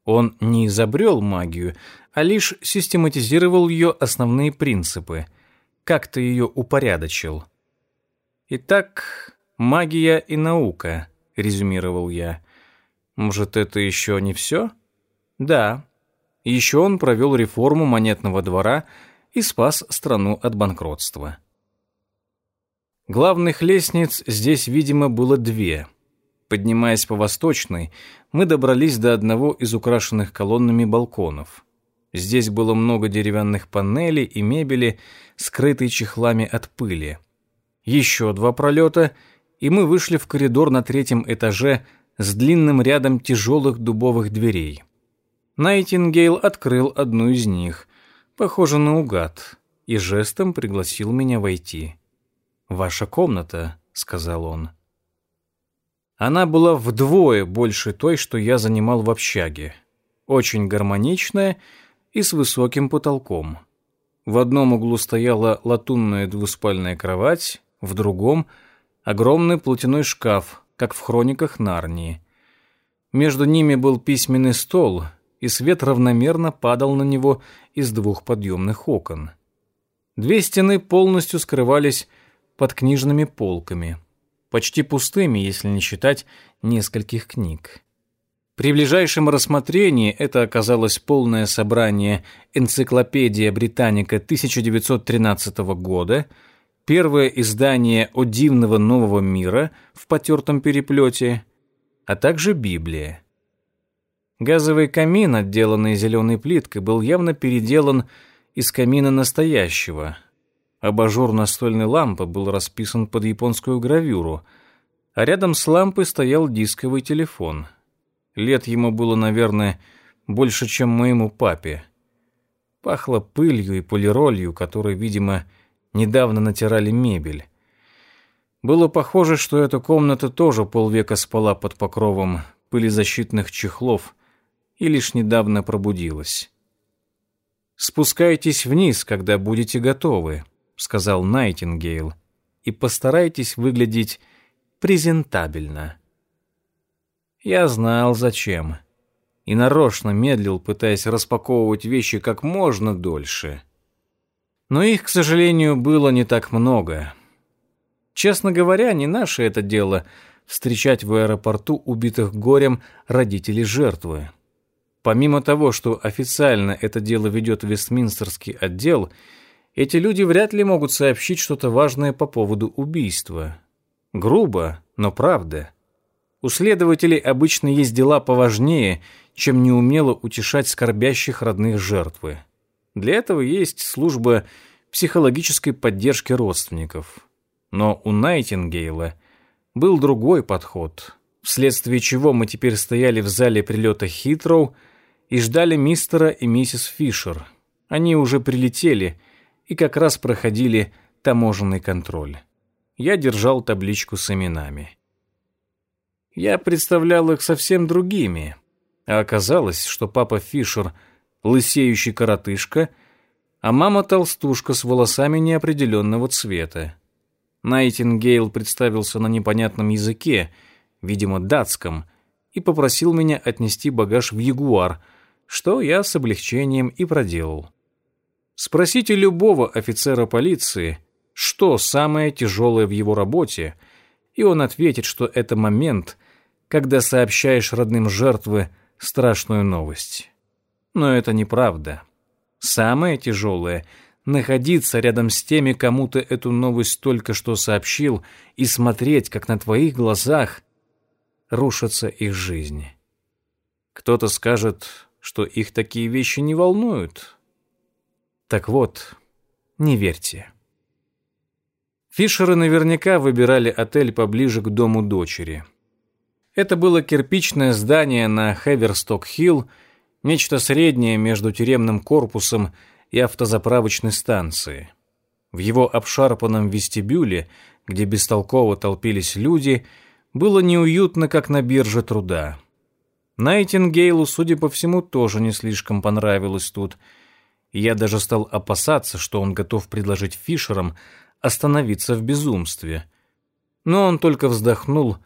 Он не изобрел магию, а лишь систематизировал ее основные принципы – как ты ее упорядочил. Итак, магия и наука, резюмировал я. Может, это еще не все? Да. Еще он провел реформу монетного двора и спас страну от банкротства. Главных лестниц здесь, видимо, было две. Поднимаясь по восточной, мы добрались до одного из украшенных колоннами балконов. Здесь было много деревянных панелей и мебели, скрытой чехлами от пыли. Еще два пролета, и мы вышли в коридор на третьем этаже с длинным рядом тяжелых дубовых дверей. Найтингейл открыл одну из них, похоже на угад, и жестом пригласил меня войти. «Ваша комната», — сказал он. Она была вдвое больше той, что я занимал в общаге. Очень гармоничная и с высоким потолком. В одном углу стояла латунная двуспальная кровать, в другом — огромный платяной шкаф, как в хрониках Нарнии. Между ними был письменный стол, и свет равномерно падал на него из двух подъемных окон. Две стены полностью скрывались под книжными полками, почти пустыми, если не считать нескольких книг. При ближайшем рассмотрении это оказалось полное собрание «Энциклопедия Британика» 1913 года, первое издание «О дивного нового мира» в потертом переплете, а также Библия. Газовый камин, отделанный зеленой плиткой, был явно переделан из камина настоящего. Абажур настольной лампы был расписан под японскую гравюру, а рядом с лампой стоял дисковый телефон — Лет ему было, наверное, больше, чем моему папе. Пахло пылью и полиролью, которой, видимо, недавно натирали мебель. Было похоже, что эта комната тоже полвека спала под покровом пылезащитных чехлов и лишь недавно пробудилась. «Спускайтесь вниз, когда будете готовы», — сказал Найтингейл, «и постарайтесь выглядеть презентабельно». Я знал, зачем. И нарочно медлил, пытаясь распаковывать вещи как можно дольше. Но их, к сожалению, было не так много. Честно говоря, не наше это дело встречать в аэропорту убитых горем родителей жертвы. Помимо того, что официально это дело ведет Вестминстерский отдел, эти люди вряд ли могут сообщить что-то важное по поводу убийства. Грубо, но правда. У следователей обычно есть дела поважнее, чем неумело утешать скорбящих родных жертвы. Для этого есть служба психологической поддержки родственников. Но у Найтингейла был другой подход, вследствие чего мы теперь стояли в зале прилета Хитроу и ждали мистера и миссис Фишер. Они уже прилетели и как раз проходили таможенный контроль. Я держал табличку с именами. Я представлял их совсем другими. А оказалось, что папа Фишер — лысеющий коротышка, а мама — толстушка с волосами неопределенного цвета. Найтингейл представился на непонятном языке, видимо, датском, и попросил меня отнести багаж в Ягуар, что я с облегчением и проделал. Спросите любого офицера полиции, что самое тяжелое в его работе, и он ответит, что это момент — когда сообщаешь родным жертвы страшную новость. Но это неправда. Самое тяжелое — находиться рядом с теми, кому ты эту новость только что сообщил, и смотреть, как на твоих глазах рушатся их жизни. Кто-то скажет, что их такие вещи не волнуют. Так вот, не верьте. Фишеры наверняка выбирали отель поближе к дому дочери — это было кирпичное здание на Хеверсток-Хилл, нечто среднее между тюремным корпусом и автозаправочной станцией. В его обшарпанном вестибюле, где бестолково толпились люди, было неуютно, как на бирже труда. Найтингейлу, судя по всему, тоже не слишком понравилось тут. я даже стал опасаться, что он готов предложить Фишерам остановиться в безумстве. Но он только вздохнул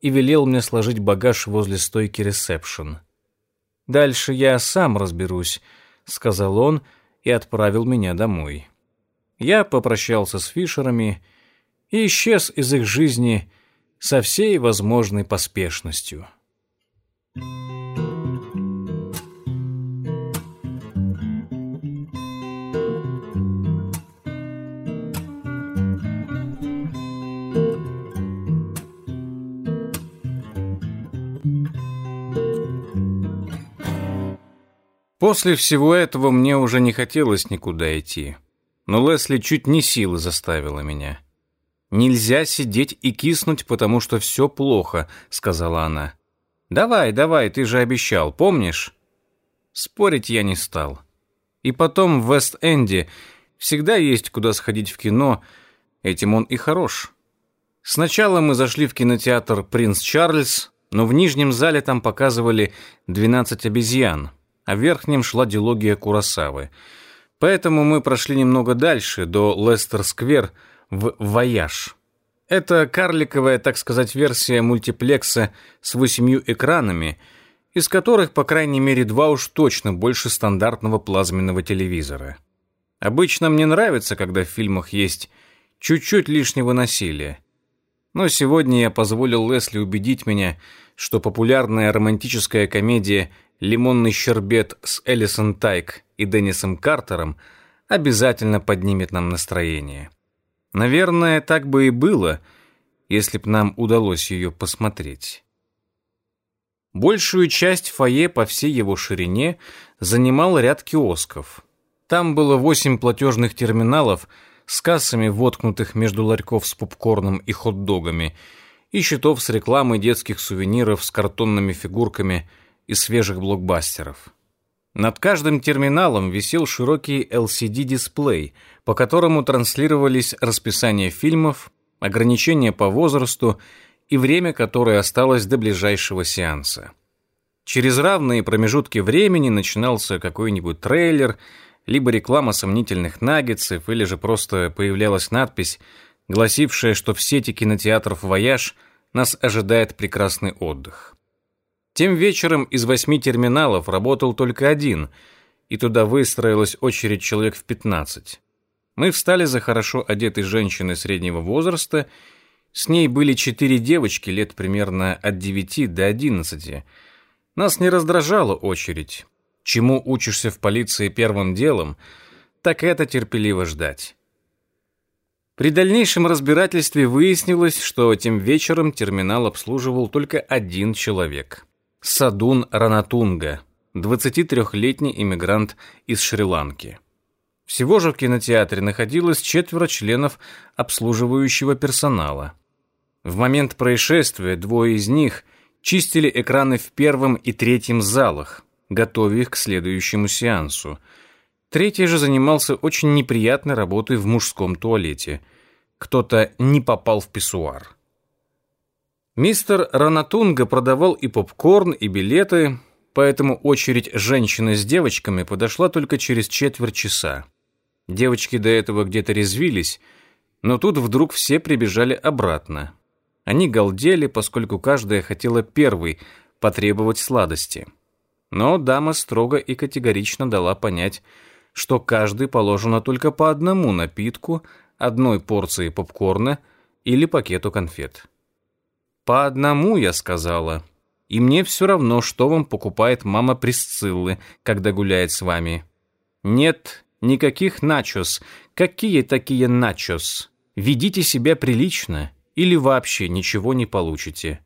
и велел мне сложить багаж возле стойки ресепшн. «Дальше я сам разберусь», — сказал он и отправил меня домой. Я попрощался с Фишерами и исчез из их жизни со всей возможной поспешностью. После всего этого мне уже не хотелось никуда идти. Но Лесли чуть не силы заставила меня. «Нельзя сидеть и киснуть, потому что все плохо», — сказала она. «Давай, давай, ты же обещал, помнишь?» Спорить я не стал. И потом в Вест-Энде всегда есть куда сходить в кино, этим он и хорош. Сначала мы зашли в кинотеатр «Принц Чарльз», но в нижнем зале там показывали «12 обезьян», а в верхнем шла дилогия Куросавы. Поэтому мы прошли немного дальше, до Лестер-сквер, в «Вояж». Это карликовая, так сказать, версия мультиплекса с восемью экранами, из которых, по крайней мере, два уж точно больше стандартного плазменного телевизора. Обычно мне нравится, когда в фильмах есть чуть-чуть лишнего насилия. Но сегодня я позволил Лесли убедить меня, что популярная романтическая комедия «Лимонный щербет» с Элисон Тайк и Деннисом Картером обязательно поднимет нам настроение. Наверное, так бы и было, если б нам удалось ее посмотреть. Большую часть фойе по всей его ширине занимал ряд киосков. Там было восемь платежных терминалов с кассами, воткнутых между ларьков с попкорном и хот-догами, и счетов с рекламой детских сувениров с картонными фигурками и свежих блокбастеров. Над каждым терминалом висел широкий LCD-дисплей, по которому транслировались расписание фильмов, ограничения по возрасту и время, которое осталось до ближайшего сеанса. Через равные промежутки времени начинался какой-нибудь трейлер, либо реклама сомнительных наггетсов, или же просто появлялась надпись, гласившая, что в сети кинотеатров «Вояж» нас ожидает прекрасный отдых. Тем вечером из восьми терминалов работал только один, и туда выстроилась очередь человек в пятнадцать. Мы встали за хорошо одетой женщиной среднего возраста с ней были четыре девочки лет примерно от девяти до одиннадцати. Нас не раздражала очередь. Чему учишься в полиции первым делом, так это терпеливо ждать. При дальнейшем разбирательстве выяснилось, что тем вечером терминал обслуживал только один человек. Садун Ранатунга, 23-летний иммигрант из Шри-Ланки. Всего же в кинотеатре находилось четверо членов обслуживающего персонала. В момент происшествия двое из них чистили экраны в первом и третьем залах, готовя их к следующему сеансу. Третий же занимался очень неприятной работой в мужском туалете. Кто-то не попал в писсуар. Мистер Ранатунга продавал и попкорн, и билеты, поэтому очередь женщины с девочками подошла только через четверть часа. Девочки до этого где-то резвились, но тут вдруг все прибежали обратно. Они галдели, поскольку каждая хотела первой потребовать сладости. Но дама строго и категорично дала понять, что каждый положено только по одному напитку, одной порции попкорна или пакету конфет. «По одному», я сказала, «и мне все равно, что вам покупает мама Присциллы, когда гуляет с вами. Нет никаких начос. Какие такие начос? Ведите себя прилично» или вообще ничего не получите.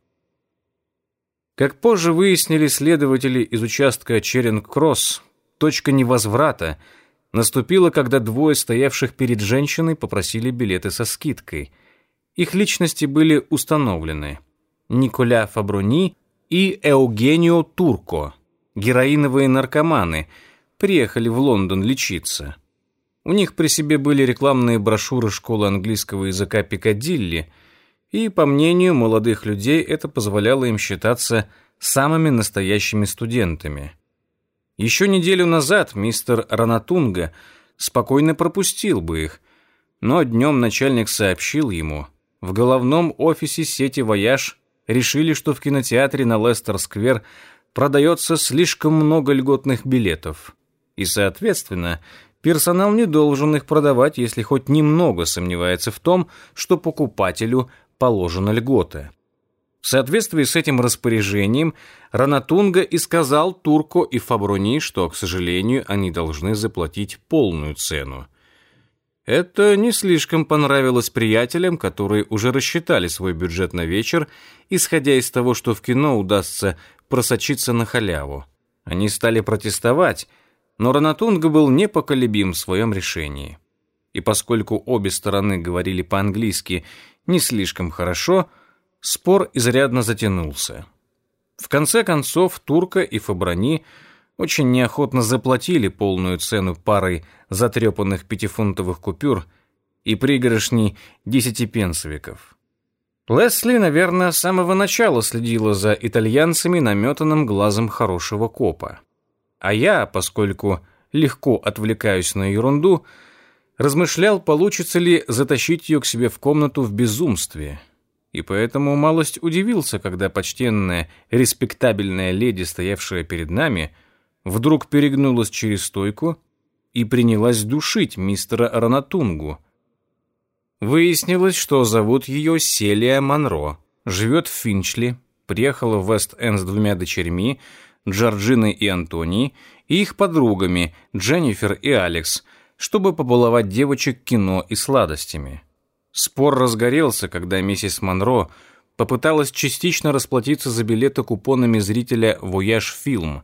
Как позже выяснили следователи из участка Черинг-Кросс, точка невозврата наступила, когда двое стоявших перед женщиной попросили билеты со скидкой. Их личности были установлены. Николя Фабруни и Эугенио Турко, героиновые наркоманы, приехали в Лондон лечиться. У них при себе были рекламные брошюры школы английского языка Пикадилли – и, по мнению молодых людей, это позволяло им считаться самыми настоящими студентами. Еще неделю назад мистер Ранатунга спокойно пропустил бы их, но днем начальник сообщил ему, в головном офисе сети «Вояж» решили, что в кинотеатре на Лестер-сквер продается слишком много льготных билетов, и, соответственно, персонал не должен их продавать, если хоть немного сомневается в том, что покупателю положена льгота. В соответствии с этим распоряжением Ранатунга и сказал Турко и Фаброни, что, к сожалению, они должны заплатить полную цену. Это не слишком понравилось приятелям, которые уже рассчитали свой бюджет на вечер, исходя из того, что в кино удастся просочиться на халяву. Они стали протестовать, но Ранатунга был непоколебим в своем решении. И поскольку обе стороны говорили по-английски не слишком хорошо, спор изрядно затянулся. В конце концов, Турка и Фабрани очень неохотно заплатили полную цену парой затрепанных пятифунтовых купюр и пригоршней десятипенсовиков. Лесли, наверное, с самого начала следила за итальянцами наметанным глазом хорошего копа. А я, поскольку легко отвлекаюсь на ерунду, размышлял, получится ли затащить ее к себе в комнату в безумстве. и поэтому малость удивился, когда почтенная, респектабельная леди, стоявшая перед нами, вдруг перегнулась через стойку и принялась душить мистера Ранатунгу. Выяснилось, что зовут ее Селия Монро, живет в Финчли, приехала в Вест-Энд с двумя дочерьми, Джорджиной и Антонией, и их подругами, Дженнифер и Алекс, чтобы побаловать девочек кино и сладостями. Спор разгорелся, когда миссис Монро попыталась частично расплатиться за билеты купонами зрителя «Вояж Фильм».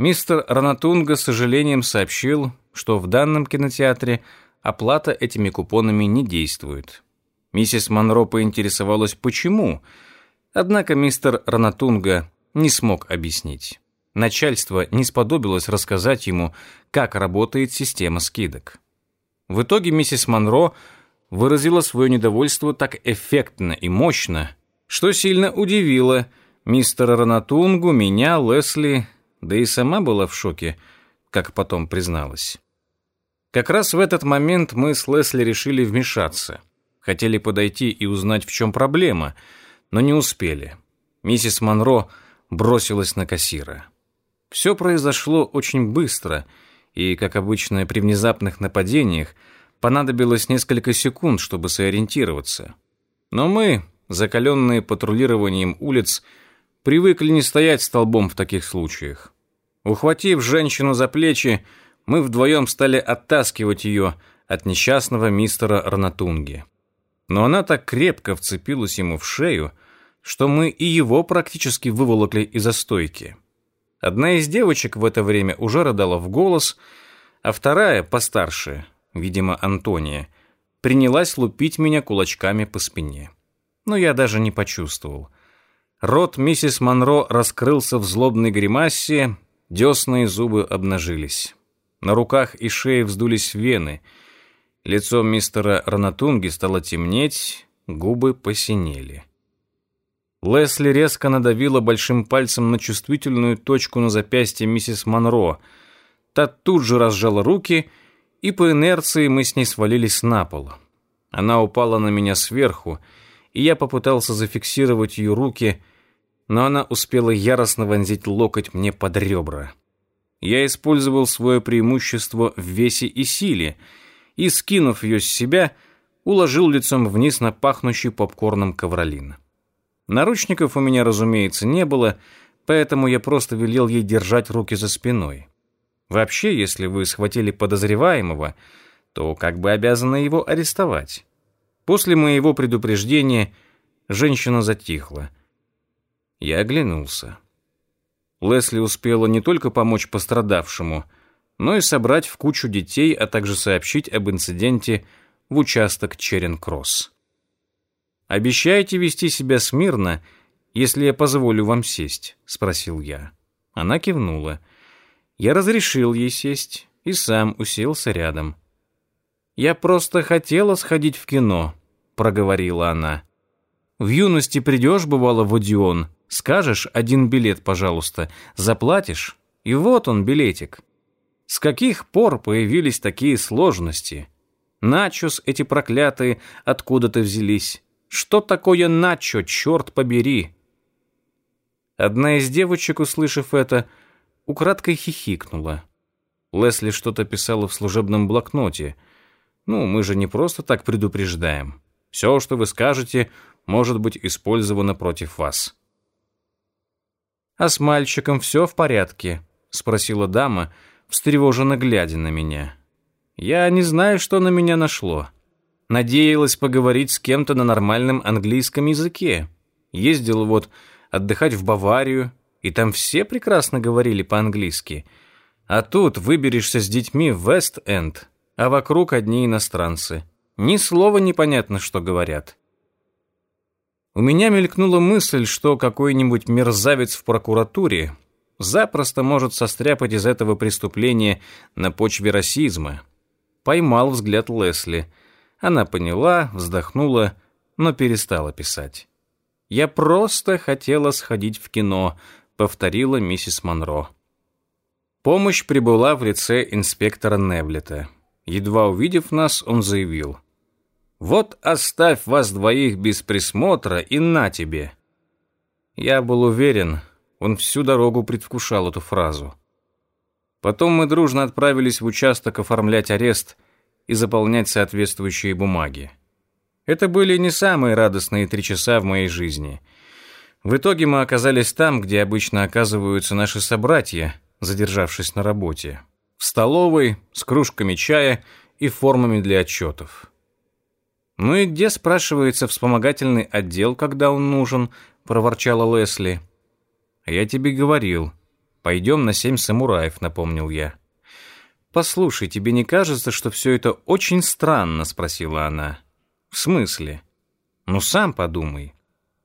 Мистер Ранатунга с сожалением сообщил, что в данном кинотеатре оплата этими купонами не действует. Миссис Монро поинтересовалась, почему, однако мистер Ранатунга не смог объяснить. Начальство не сподобилось рассказать ему, как работает система скидок. В итоге миссис Монро – выразила свое недовольство так эффектно и мощно, что сильно удивило мистера Ранатунгу, меня, Лесли, да и сама была в шоке, как потом призналась. Как раз в этот момент мы с Лесли решили вмешаться. Хотели подойти и узнать, в чем проблема, но не успели. Миссис Монро бросилась на кассира. Все произошло очень быстро, и, как обычно при внезапных нападениях, понадобилось несколько секунд, чтобы сориентироваться. Но мы, закаленные патрулированием улиц, привыкли не стоять столбом в таких случаях. Ухватив женщину за плечи, мы вдвоем стали оттаскивать ее от несчастного мистера Ранатунги. Но она так крепко вцепилась ему в шею, что мы и его практически выволокли из-за стойки. Одна из девочек в это время уже рыдала в голос, а вторая, постарше, видимо, Антония, принялась лупить меня кулачками по спине. Но я даже не почувствовал. Рот миссис Монро раскрылся в злобной гримасе, десные зубы обнажились. На руках и шее вздулись вены. Лицо мистера Ранатунги стало темнеть, губы посинели. Лесли резко надавила большим пальцем на чувствительную точку на запястье миссис Монро. Та тут же разжала руки и по инерции мы с ней свалились на пол. Она упала на меня сверху, и я попытался зафиксировать ее руки, но она успела яростно вонзить локоть мне под ребра. Я использовал свое преимущество в весе и силе, и, скинув ее с себя, уложил лицом вниз на пахнущий попкорном ковролин. Наручников у меня, разумеется, не было, поэтому я просто велел ей держать руки за спиной. Вообще, если вы схватили подозреваемого, то как бы обязаны его арестовать. После моего предупреждения женщина затихла. Я оглянулся. Лесли успела не только помочь пострадавшему, но и собрать в кучу детей, а также сообщить об инциденте в участок Черен-Кросс. «Обещаете вести себя смирно, если я позволю вам сесть?» — спросил я. Она кивнула. Я разрешил ей сесть и сам уселся рядом. «Я просто хотела сходить в кино», — проговорила она. «В юности придешь, бывало, в Одион, скажешь один билет, пожалуйста, заплатишь, и вот он, билетик. С каких пор появились такие сложности? Начос эти проклятые откуда-то взялись? Что такое начо, черт побери?» Одна из девочек, услышав это, — украдкой хихикнула. Лесли что-то писала в служебном блокноте. Ну, мы же не просто так предупреждаем. Все, что вы скажете, может быть использовано против вас. «А с мальчиком все в порядке?» — спросила дама, встревоженно глядя на меня. «Я не знаю, что на меня нашло. Надеялась поговорить с кем-то на нормальном английском языке. Ездила вот отдыхать в Баварию, и там все прекрасно говорили по-английски. А тут выберешься с детьми в Вест-Энд, а вокруг одни иностранцы. Ни слова непонятно, что говорят. У меня мелькнула мысль, что какой-нибудь мерзавец в прокуратуре запросто может состряпать из этого преступления на почве расизма. Поймал взгляд Лесли. Она поняла, вздохнула, но перестала писать. «Я просто хотела сходить в кино», повторила миссис Монро. Помощь прибыла в лице инспектора Неблета. Едва увидев нас, он заявил. Вот оставь вас двоих без присмотра и на тебе. Я был уверен, он всю дорогу предвкушал эту фразу. Потом мы дружно отправились в участок оформлять арест и заполнять соответствующие бумаги. Это были не самые радостные три часа в моей жизни. В итоге мы оказались там, где обычно оказываются наши собратья, задержавшись на работе. В столовой, с кружками чая и формами для отчетов. «Ну и где, спрашивается, вспомогательный отдел, когда он нужен?» — проворчала Лесли. «Я тебе говорил. Пойдем на семь самураев», — напомнил я. «Послушай, тебе не кажется, что все это очень странно?» — спросила она. «В смысле?» «Ну, сам подумай.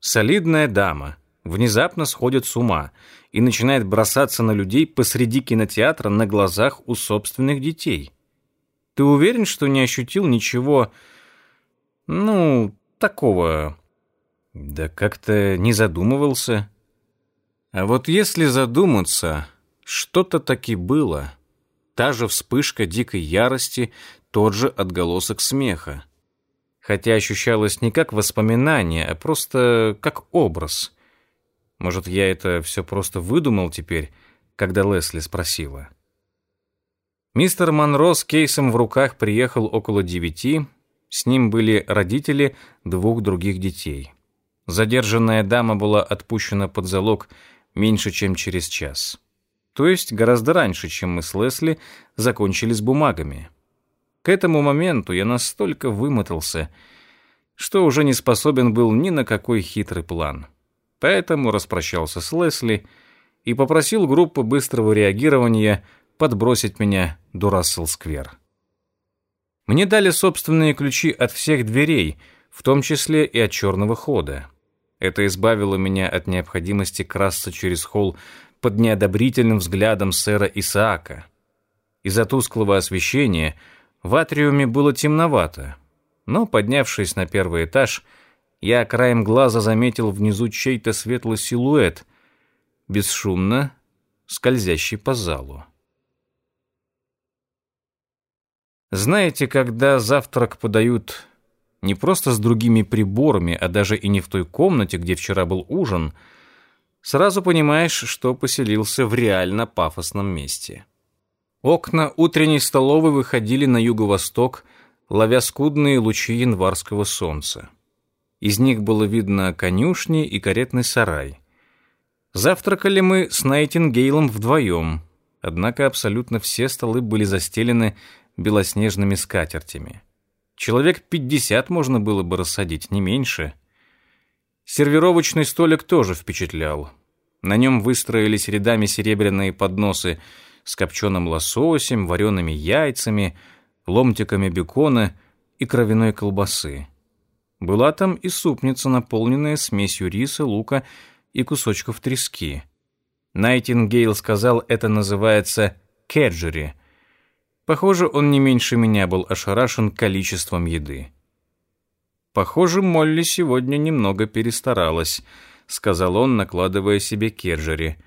Солидная дама внезапно сходит с ума и начинает бросаться на людей посреди кинотеатра на глазах у собственных детей. Ты уверен, что не ощутил ничего, ну, такого? Да как-то не задумывался. А вот если задуматься, что-то таки было. Та же вспышка дикой ярости, тот же отголосок смеха. Хотя ощущалось не как воспоминание, а просто как образ. Может, я это все просто выдумал теперь, когда Лесли спросила. Мистер Монро с кейсом в руках приехал около девяти. С ним были родители двух других детей. Задержанная дама была отпущена под залог меньше, чем через час. То есть гораздо раньше, чем мы с Лесли закончили с бумагами. К этому моменту я настолько вымотался, что уже не способен был ни на какой хитрый план. Поэтому распрощался с Лесли и попросил группу быстрого реагирования подбросить меня до Рассел-сквер. Мне дали собственные ключи от всех дверей, в том числе и от черного хода. Это избавило меня от необходимости красться через холл под неодобрительным взглядом сэра Исаака. Из-за тусклого освещения в атриуме было темновато, но, поднявшись на первый этаж, я краем глаза заметил внизу чей-то светлый силуэт, бесшумно скользящий по залу. Знаете, когда завтрак подают не просто с другими приборами, а даже и не в той комнате, где вчера был ужин, сразу понимаешь, что поселился в реально пафосном месте. Окна утренней столовой выходили на юго-восток, ловя скудные лучи январского солнца. Из них было видно конюшни и каретный сарай. Завтракали мы с Найтингейлом вдвоем, однако абсолютно все столы были застелены белоснежными скатертями. Человек пятьдесят можно было бы рассадить, не меньше. Сервировочный столик тоже впечатлял. На нем выстроились рядами серебряные подносы с копченым лососем, вареными яйцами, ломтиками бекона и кровяной колбасы. Была там и супница, наполненная смесью риса, лука и кусочков трески. Найтингейл сказал, это называется кеджери — Похоже, он не меньше меня был ошарашен количеством еды. «Похоже, Молли сегодня немного перестаралась», — сказал он, накладывая себе кержери.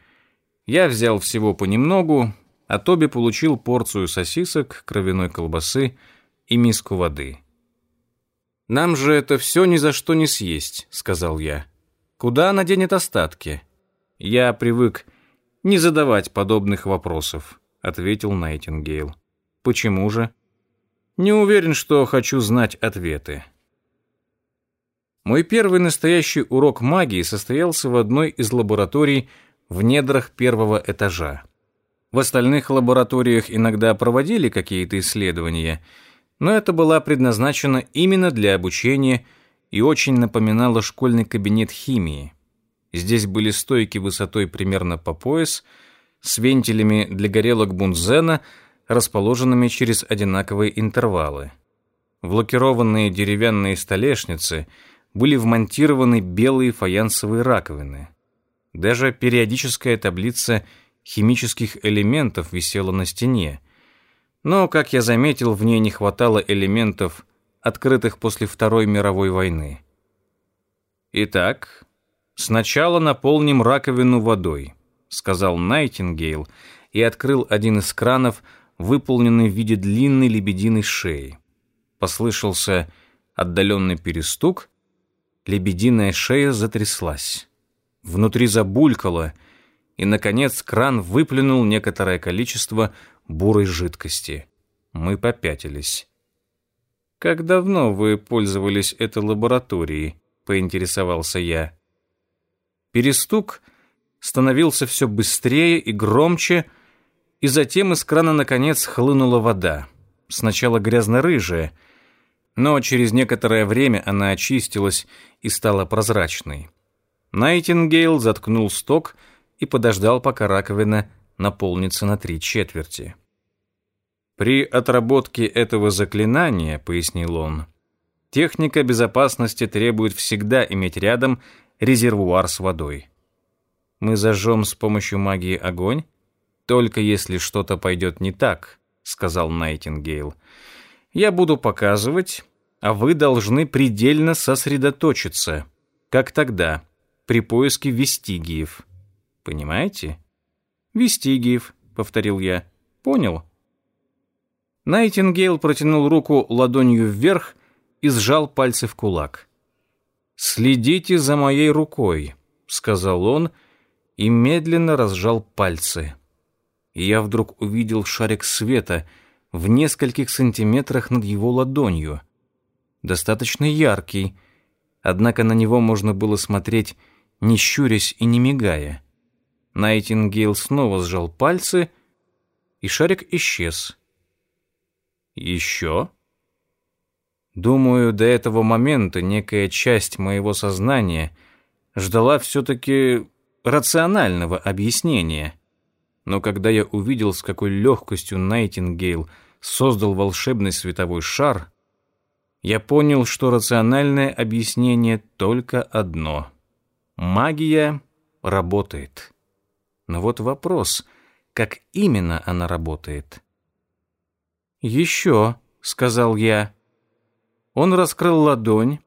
«Я взял всего понемногу, а Тоби получил порцию сосисок, кровяной колбасы и миску воды». «Нам же это все ни за что не съесть», — сказал я. «Куда она денет остатки?» «Я привык не задавать подобных вопросов», — ответил Найтингейл. Почему же? Не уверен, что хочу знать ответы. Мой первый настоящий урок магии состоялся в одной из лабораторий в недрах первого этажа. В остальных лабораториях иногда проводили какие-то исследования, но это была предназначена именно для обучения и очень напоминала школьный кабинет химии. Здесь были стойки высотой примерно по пояс, с вентилями для горелок бунзена – расположенными через одинаковые интервалы. В лакированные деревянные столешницы были вмонтированы белые фаянсовые раковины. Даже периодическая таблица химических элементов висела на стене. Но, как я заметил, в ней не хватало элементов, открытых после Второй мировой войны. Итак, сначала наполним раковину водой, сказал Найтингейл и открыл один из кранов, выполненный в виде длинной лебединой шеи. Послышался отдаленный перестук, лебединая шея затряслась. Внутри забулькало, и, наконец, кран выплюнул некоторое количество бурой жидкости. Мы попятились. «Как давно вы пользовались этой лабораторией?» — поинтересовался я. Перестук становился все быстрее и громче, и затем из крана, наконец, хлынула вода. Сначала грязно-рыжая, но через некоторое время она очистилась и стала прозрачной. Найтингейл заткнул сток и подождал, пока раковина наполнится на три четверти. «При отработке этого заклинания, — пояснил он, — техника безопасности требует всегда иметь рядом резервуар с водой. Мы зажжем с помощью магии огонь, только если что-то пойдет не так, — сказал Найтингейл. Я буду показывать, а вы должны предельно сосредоточиться, как тогда, при поиске вестигиев. Понимаете? Вестигиев, повторил я. Понял? Найтингейл протянул руку ладонью вверх и сжал пальцы в кулак. «Следите за моей рукой», — сказал он и медленно разжал пальцы. И я вдруг увидел шарик света в нескольких сантиметрах над его ладонью. Достаточно яркий, однако на него можно было смотреть не щурясь и не мигая. Найтингейл снова сжал пальцы, и шарик исчез. «Еще?» Думаю, до этого момента некая часть моего сознания ждала все-таки рационального объяснения. Но когда я увидел, с какой легкостью Найтингейл создал волшебный световой шар, я понял, что рациональное объяснение только одно — Магия работает. Но вот вопрос, как именно она работает? «Еще», — сказал я. Он раскрыл ладонь,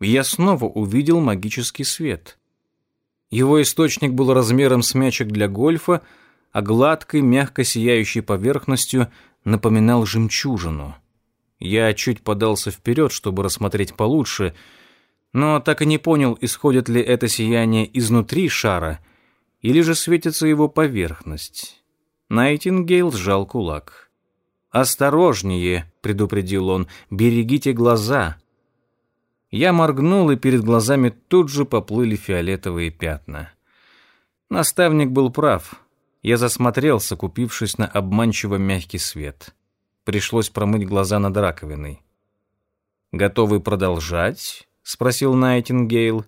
я снова увидел магический свет. Его источник был размером с мячик для гольфа, а гладкой, мягко сияющей поверхностью напоминал жемчужину. Я чуть подался вперед, чтобы рассмотреть получше — но так и не понял, исходит ли это сияние изнутри шара или же светится его поверхность. Найтингейл сжал кулак. «Осторожнее», — предупредил он, — «берегите глаза». Я моргнул, и перед глазами тут же поплыли фиолетовые пятна. Наставник был прав. Я засмотрелся, купившись на обманчиво мягкий свет. Пришлось промыть глаза над раковиной. «Готовы продолжать?» спросил Найтингейл.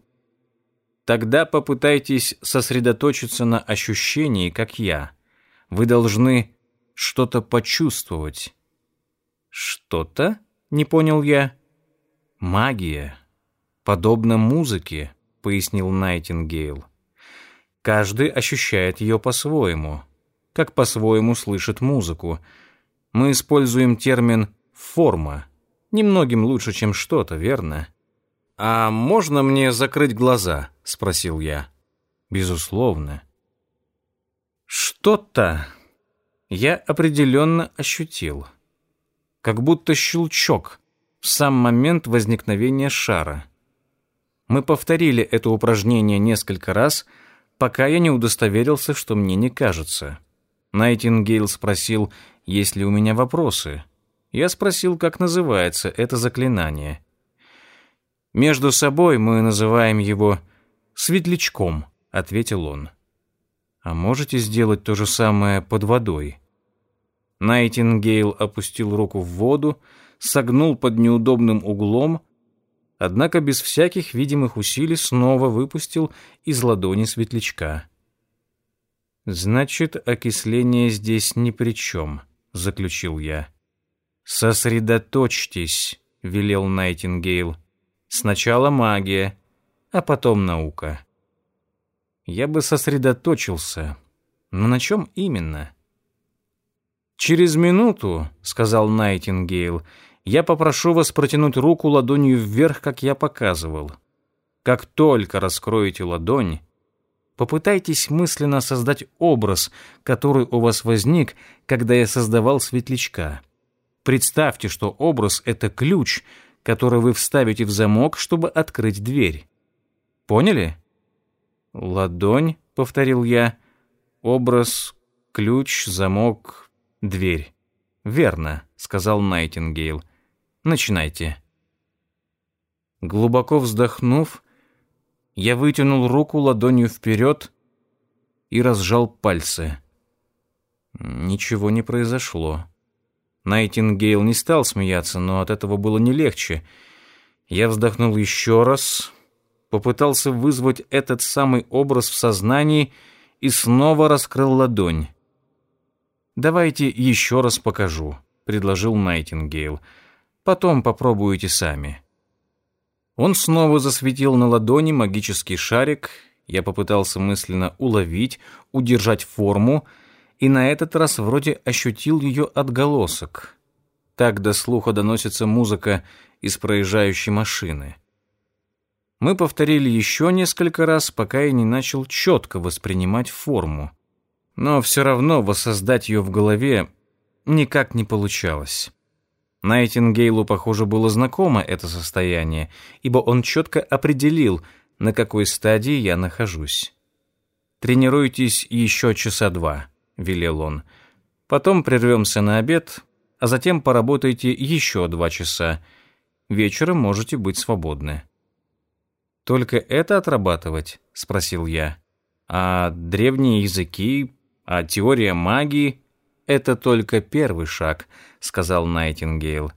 Тогда попытайтесь сосредоточиться на ощущении, как я. Вы должны что-то почувствовать. Что-то? Не понял я. Магия. Подобно музыке, пояснил Найтингейл. Каждый ощущает ее по-своему, как по-своему слышит музыку. Мы используем термин «форма». Немногим лучше, чем что-то, верно? «А можно мне закрыть глаза?» — спросил я. «Безусловно». Что-то я определенно ощутил. Как будто щелчок в сам момент возникновения шара. Мы повторили это упражнение несколько раз, пока я не удостоверился, что мне не кажется. Найтингейл спросил, есть ли у меня вопросы. Я спросил, как называется это заклинание. Между собой мы называем его светлячком, ответил он. А можете сделать то же самое под водой? Найтингейл опустил руку в воду, согнул под неудобным углом, однако без всяких видимых усилий снова выпустил из ладони светлячка. «Значит, окисление здесь ни при чем», — заключил я. «Сосредоточьтесь», — велел Найтингейл. Сначала магия, а потом наука. Я бы сосредоточился, но на чем именно? «Через минуту», — сказал Найтингейл, — «я попрошу вас протянуть руку ладонью вверх, как я показывал. Как только раскроете ладонь, попытайтесь мысленно создать образ, который у вас возник, когда я создавал светлячка. Представьте, что образ — это ключ — который вы вставите в замок, чтобы открыть дверь. Поняли? Ладонь, повторил я. Образ, ключ, замок, дверь. Верно, сказал Найтингейл. Начинайте. Глубоко вздохнув, я вытянул руку ладонью вперед и разжал пальцы. Ничего не произошло. Найтингейл не стал смеяться, но от этого было не легче. Я вздохнул еще раз, попытался вызвать этот самый образ в сознании и снова раскрыл ладонь. «Давайте еще раз покажу», — предложил Найтингейл. «Потом попробуйте сами». Он снова засветил на ладони магический шарик. Я попытался мысленно уловить, удержать форму, и на этот раз вроде ощутил ее отголосок. Так до слуха доносится музыка из проезжающей машины. Мы повторили еще несколько раз, пока я не начал четко воспринимать форму. Но все равно воссоздать ее в голове никак не получалось. Найтингейлу, похоже, было знакомо это состояние, ибо он четко определил, на какой стадии я нахожусь. «Тренируйтесь еще часа два», — велел он. «Потом прервемся на обед, а затем поработайте еще два часа. Вечером можете быть свободны». «Только это отрабатывать?» — спросил я. «А древние языки, а теория магии...» «Это только первый шаг», — сказал Найтингейл.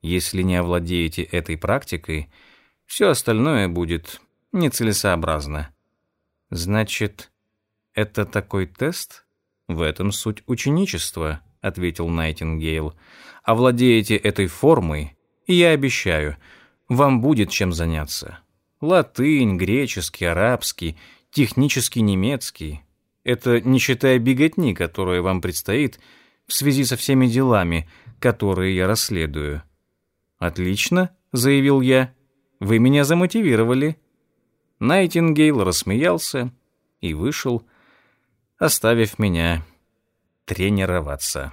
«Если не овладеете этой практикой, все остальное будет нецелесообразно». «Значит, это такой тест?» «В этом суть ученичества», — ответил Найтингейл. «Овладеете этой формой, и я обещаю, вам будет чем заняться. Латынь, греческий, арабский, технический немецкий, это не считая беготни, которая вам предстоит в связи со всеми делами, которые я расследую. «Отлично», — заявил я. «Вы меня замотивировали». Найтингейл рассмеялся и вышел, оставив меня тренироваться.